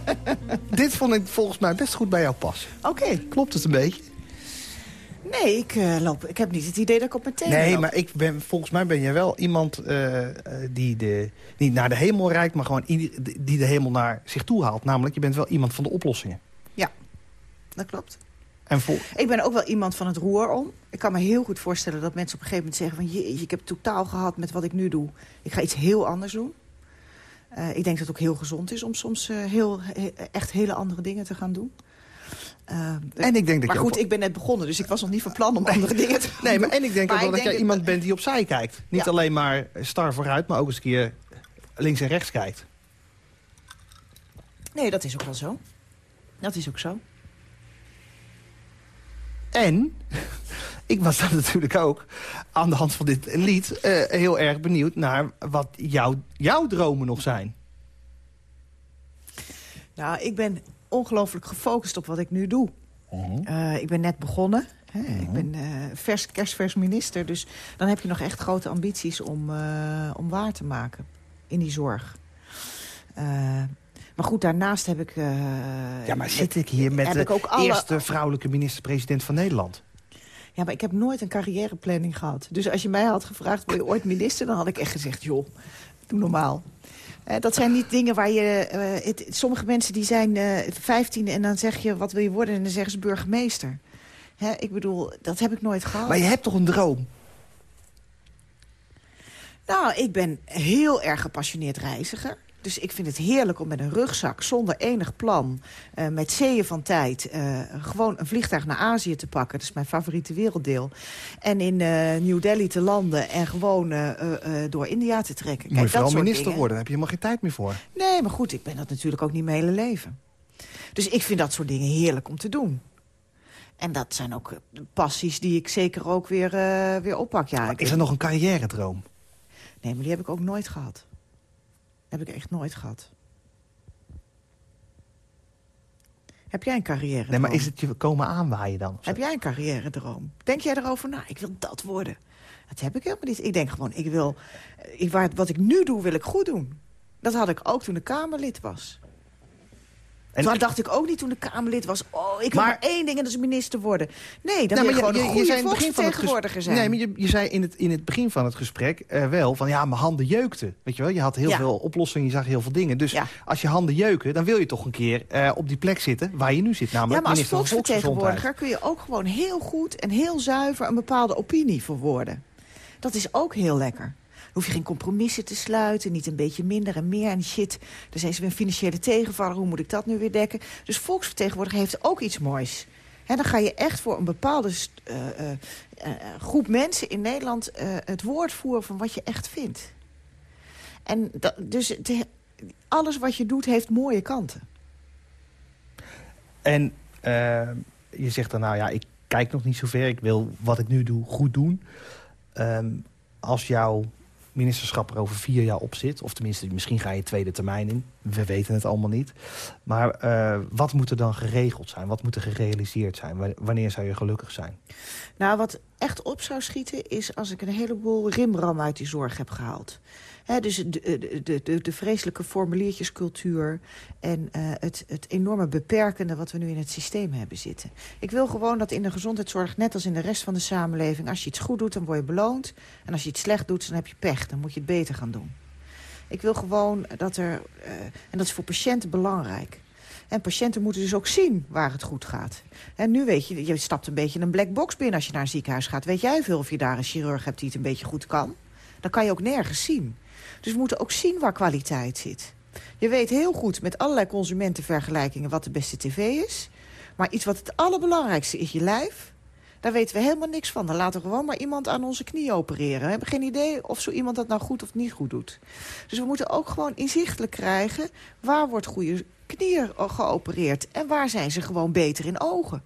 dit vond ik volgens mij best goed bij jou passen. Oké. Klopt het een beetje? Nee, ik, eh, loop, ik heb niet het idee dat ik op mijn tenen Nee, maar ik ben, volgens mij ben je wel iemand eh, eh, die de, niet naar de hemel reikt... maar gewoon die de hemel naar zich toe haalt. Namelijk, je bent wel iemand van de oplossingen. Ja, dat klopt. En voor. ik ben ook wel iemand van het roer om. Ik kan me heel goed voorstellen dat mensen op een gegeven moment zeggen... van jeetje, ik heb totaal gehad met wat ik nu doe. Ik ga iets heel anders doen. Eh, ik denk dat het ook heel gezond is om soms eh, heel, he- echt hele andere dingen te gaan doen. Eh, En ik denk dat maar je goed, ik ben net begonnen, dus ik was nog niet van plan om andere dingen te Nee, maar en ik denk ook wel dat jij iemand bent die opzij kijkt. Niet Ja. alleen maar star vooruit, maar ook eens een keer links en rechts kijkt. Nee, dat is ook wel zo. Dat is ook zo. En ik was dan natuurlijk ook aan de hand van dit lied eh, heel erg benieuwd naar wat jouw, jouw dromen nog zijn. Nou, ik ben ongelooflijk gefocust op wat ik nu doe. Eh, ik ben net begonnen. Hè. Ik ben eh, vers, kerstvers minister. Dus dan heb je nog echt grote ambities om, om waar te maken. In die zorg. Maar goed, daarnaast heb ik... Ja, maar zit ik hier met de ik ook alle- eerste vrouwelijke minister-president van Nederland? Ja, maar ik heb nooit een carrièreplanning gehad. Dus als je mij had gevraagd, word je ooit minister? Dan had ik echt gezegd, joh, doe normaal. Dat zijn niet dingen waar je... eh, het, sommige mensen die zijn eh 15 en dan zeg je, wat wil je worden? En dan zeggen ze burgemeester. Hè, ik bedoel, dat heb ik nooit gehad. Maar je hebt toch een droom? Nou, ik ben heel erg gepassioneerd reiziger. Dus ik vind het heerlijk om met een rugzak, zonder enig plan... eh, met zeeën van tijd, eh, gewoon een vliegtuig naar Azië te pakken. Dat is mijn favoriete werelddeel. En in eh, New Delhi te landen en gewoon door India te trekken. Moet je vooral minister dingen. worden, daar heb je helemaal geen tijd meer voor. Nee, maar goed, ik ben dat natuurlijk ook niet mijn hele leven. Dus ik vind dat soort dingen heerlijk om te doen. En dat zijn ook passies die ik zeker ook weer, weer oppak. Ja, Is er nog een carrière-droom? Nee, maar die heb ik ook nooit gehad. Heb ik echt nooit gehad. Heb jij een carrière Nee, maar is het je komen aanwaaien dan? Heb jij een carrière droom? Denk jij erover na? Ik wil dat worden. Dat heb ik helemaal niet. Ik denk gewoon, ik wil, ik, waar, wat ik nu doe, wil ik goed doen. Dat had ik ook toen ik Kamerlid was. En- toen dacht ik ook niet toen ik Kamerlid was... oh, ik wil Maar- maar één ding en dat is minister worden. Nee, dan Nou, wil je gewoon een goede volksvertegenwoordiger zijn. Nee, maar je, je zei in het, in het begin van het gesprek eh, wel van ja, mijn handen jeukten. Weet je wel, je had heel Ja. veel oplossingen, je zag heel veel dingen. Dus Ja. als je handen jeuken, dan wil je toch een keer eh, op die plek zitten waar je nu zit. Namelijk Ja, maar als volksvertegenwoordiger kun je ook gewoon heel goed en heel zuiver een bepaalde opinie verwoorden. Dat is ook heel lekker. Dan hoef je geen compromissen te sluiten, niet een beetje minder en meer. En shit, er zijn ze een financiële tegenvaller, hoe moet ik dat nu weer dekken? Dus volksvertegenwoordiger heeft ook iets moois. Hè, dan ga je echt voor een bepaalde eh, eh, eh, groep mensen in Nederland het woord voeren van wat je echt vindt. En dat, dus alles wat je doet heeft mooie kanten. En je zegt dan, nou ja, ik kijk nog niet zo ver. Ik wil wat ik nu doe goed doen. Ehm, als jouw ministerschap er over vier jaar op zit... of tenminste, misschien ga je tweede termijn in. We weten het allemaal niet. Maar eh, wat moet er dan geregeld zijn? Wat moet er gerealiseerd zijn? Wa- Wanneer zou je gelukkig zijn? Nou, wat echt op zou schieten is als ik een heleboel rimram uit die zorg heb gehaald. Dus de, de, de, de, de vreselijke formuliertjescultuur en eh, het, het enorme beperkende wat we nu in het systeem hebben zitten. Ik wil gewoon dat in de gezondheidszorg, net als in de rest van de samenleving... als je iets goed doet, dan word je beloond. En als je iets slecht doet, dan heb je pech. Dan moet je het beter gaan doen. Ik wil gewoon dat er... eh, en dat is voor patiënten belangrijk. En patiënten moeten dus ook zien waar het goed gaat. En nu weet je, je stapt een beetje een black box binnen als je naar een ziekenhuis gaat. Weet jij veel of je daar een chirurg hebt die het een beetje goed kan? Dat kan je ook nergens zien. Dus we moeten ook zien waar kwaliteit zit. Je weet heel goed met allerlei consumentenvergelijkingen wat de beste tv is. Maar iets wat het allerbelangrijkste is, je lijf... daar weten we helemaal niks van. Dan laten we gewoon maar iemand aan onze knie opereren. We hebben geen idee of zo iemand dat nou goed of niet goed doet. Dus we moeten ook gewoon inzichtelijk krijgen... waar wordt goede knieën geopereerd en waar zijn ze gewoon beter in ogen.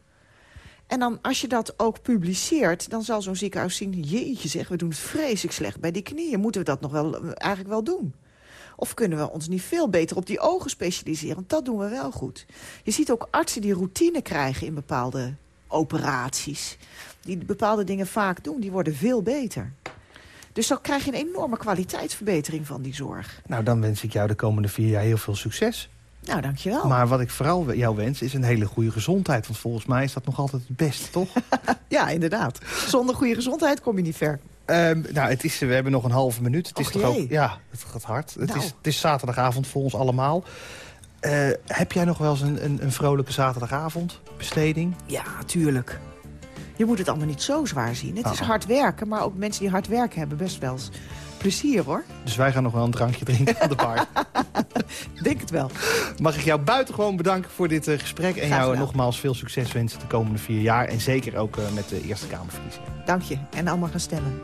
En dan, als je dat ook publiceert, dan zal zo'n ziekenhuis zien... jeetje zeg, we doen het vreselijk slecht bij die knieën. Moeten we dat nog wel, eh, eigenlijk wel doen? Of kunnen we ons niet veel beter op die ogen specialiseren? Want dat doen we wel goed. Je ziet ook artsen die routine krijgen in bepaalde operaties. Die bepaalde dingen vaak doen, die worden veel beter. Dus dan krijg je een enorme kwaliteitsverbetering van die zorg. Nou, dan wens ik jou de komende vier jaar heel veel succes. Nou, dankjewel. Maar wat ik vooral jou wens, is een hele goede gezondheid. Want volgens mij is dat nog altijd het beste, toch? Ja, inderdaad. Zonder goede gezondheid kom je niet ver. Ehm, nou, het is, we hebben nog een halve minuut. Het is Och, toch ook, ja, het gaat hard. Het, Nou. is, het is zaterdagavond voor ons allemaal. Eh, heb jij nog wel eens een, een, een vrolijke zaterdagavond? Besteding? Ja, tuurlijk. Je moet het allemaal niet zo zwaar zien. Het is Ah. hard werken, maar ook mensen die hard werken hebben best wel eens plezier, hoor. Dus wij gaan nog wel een drankje drinken aan de bar. Denk het wel. Mag ik jou buitengewoon bedanken voor dit eh, gesprek. En jou gedaan. nogmaals veel succes wensen de komende vier jaar. En zeker ook eh, met de Eerste Kamerverkiezingen. Dank je. En allemaal gaan stemmen.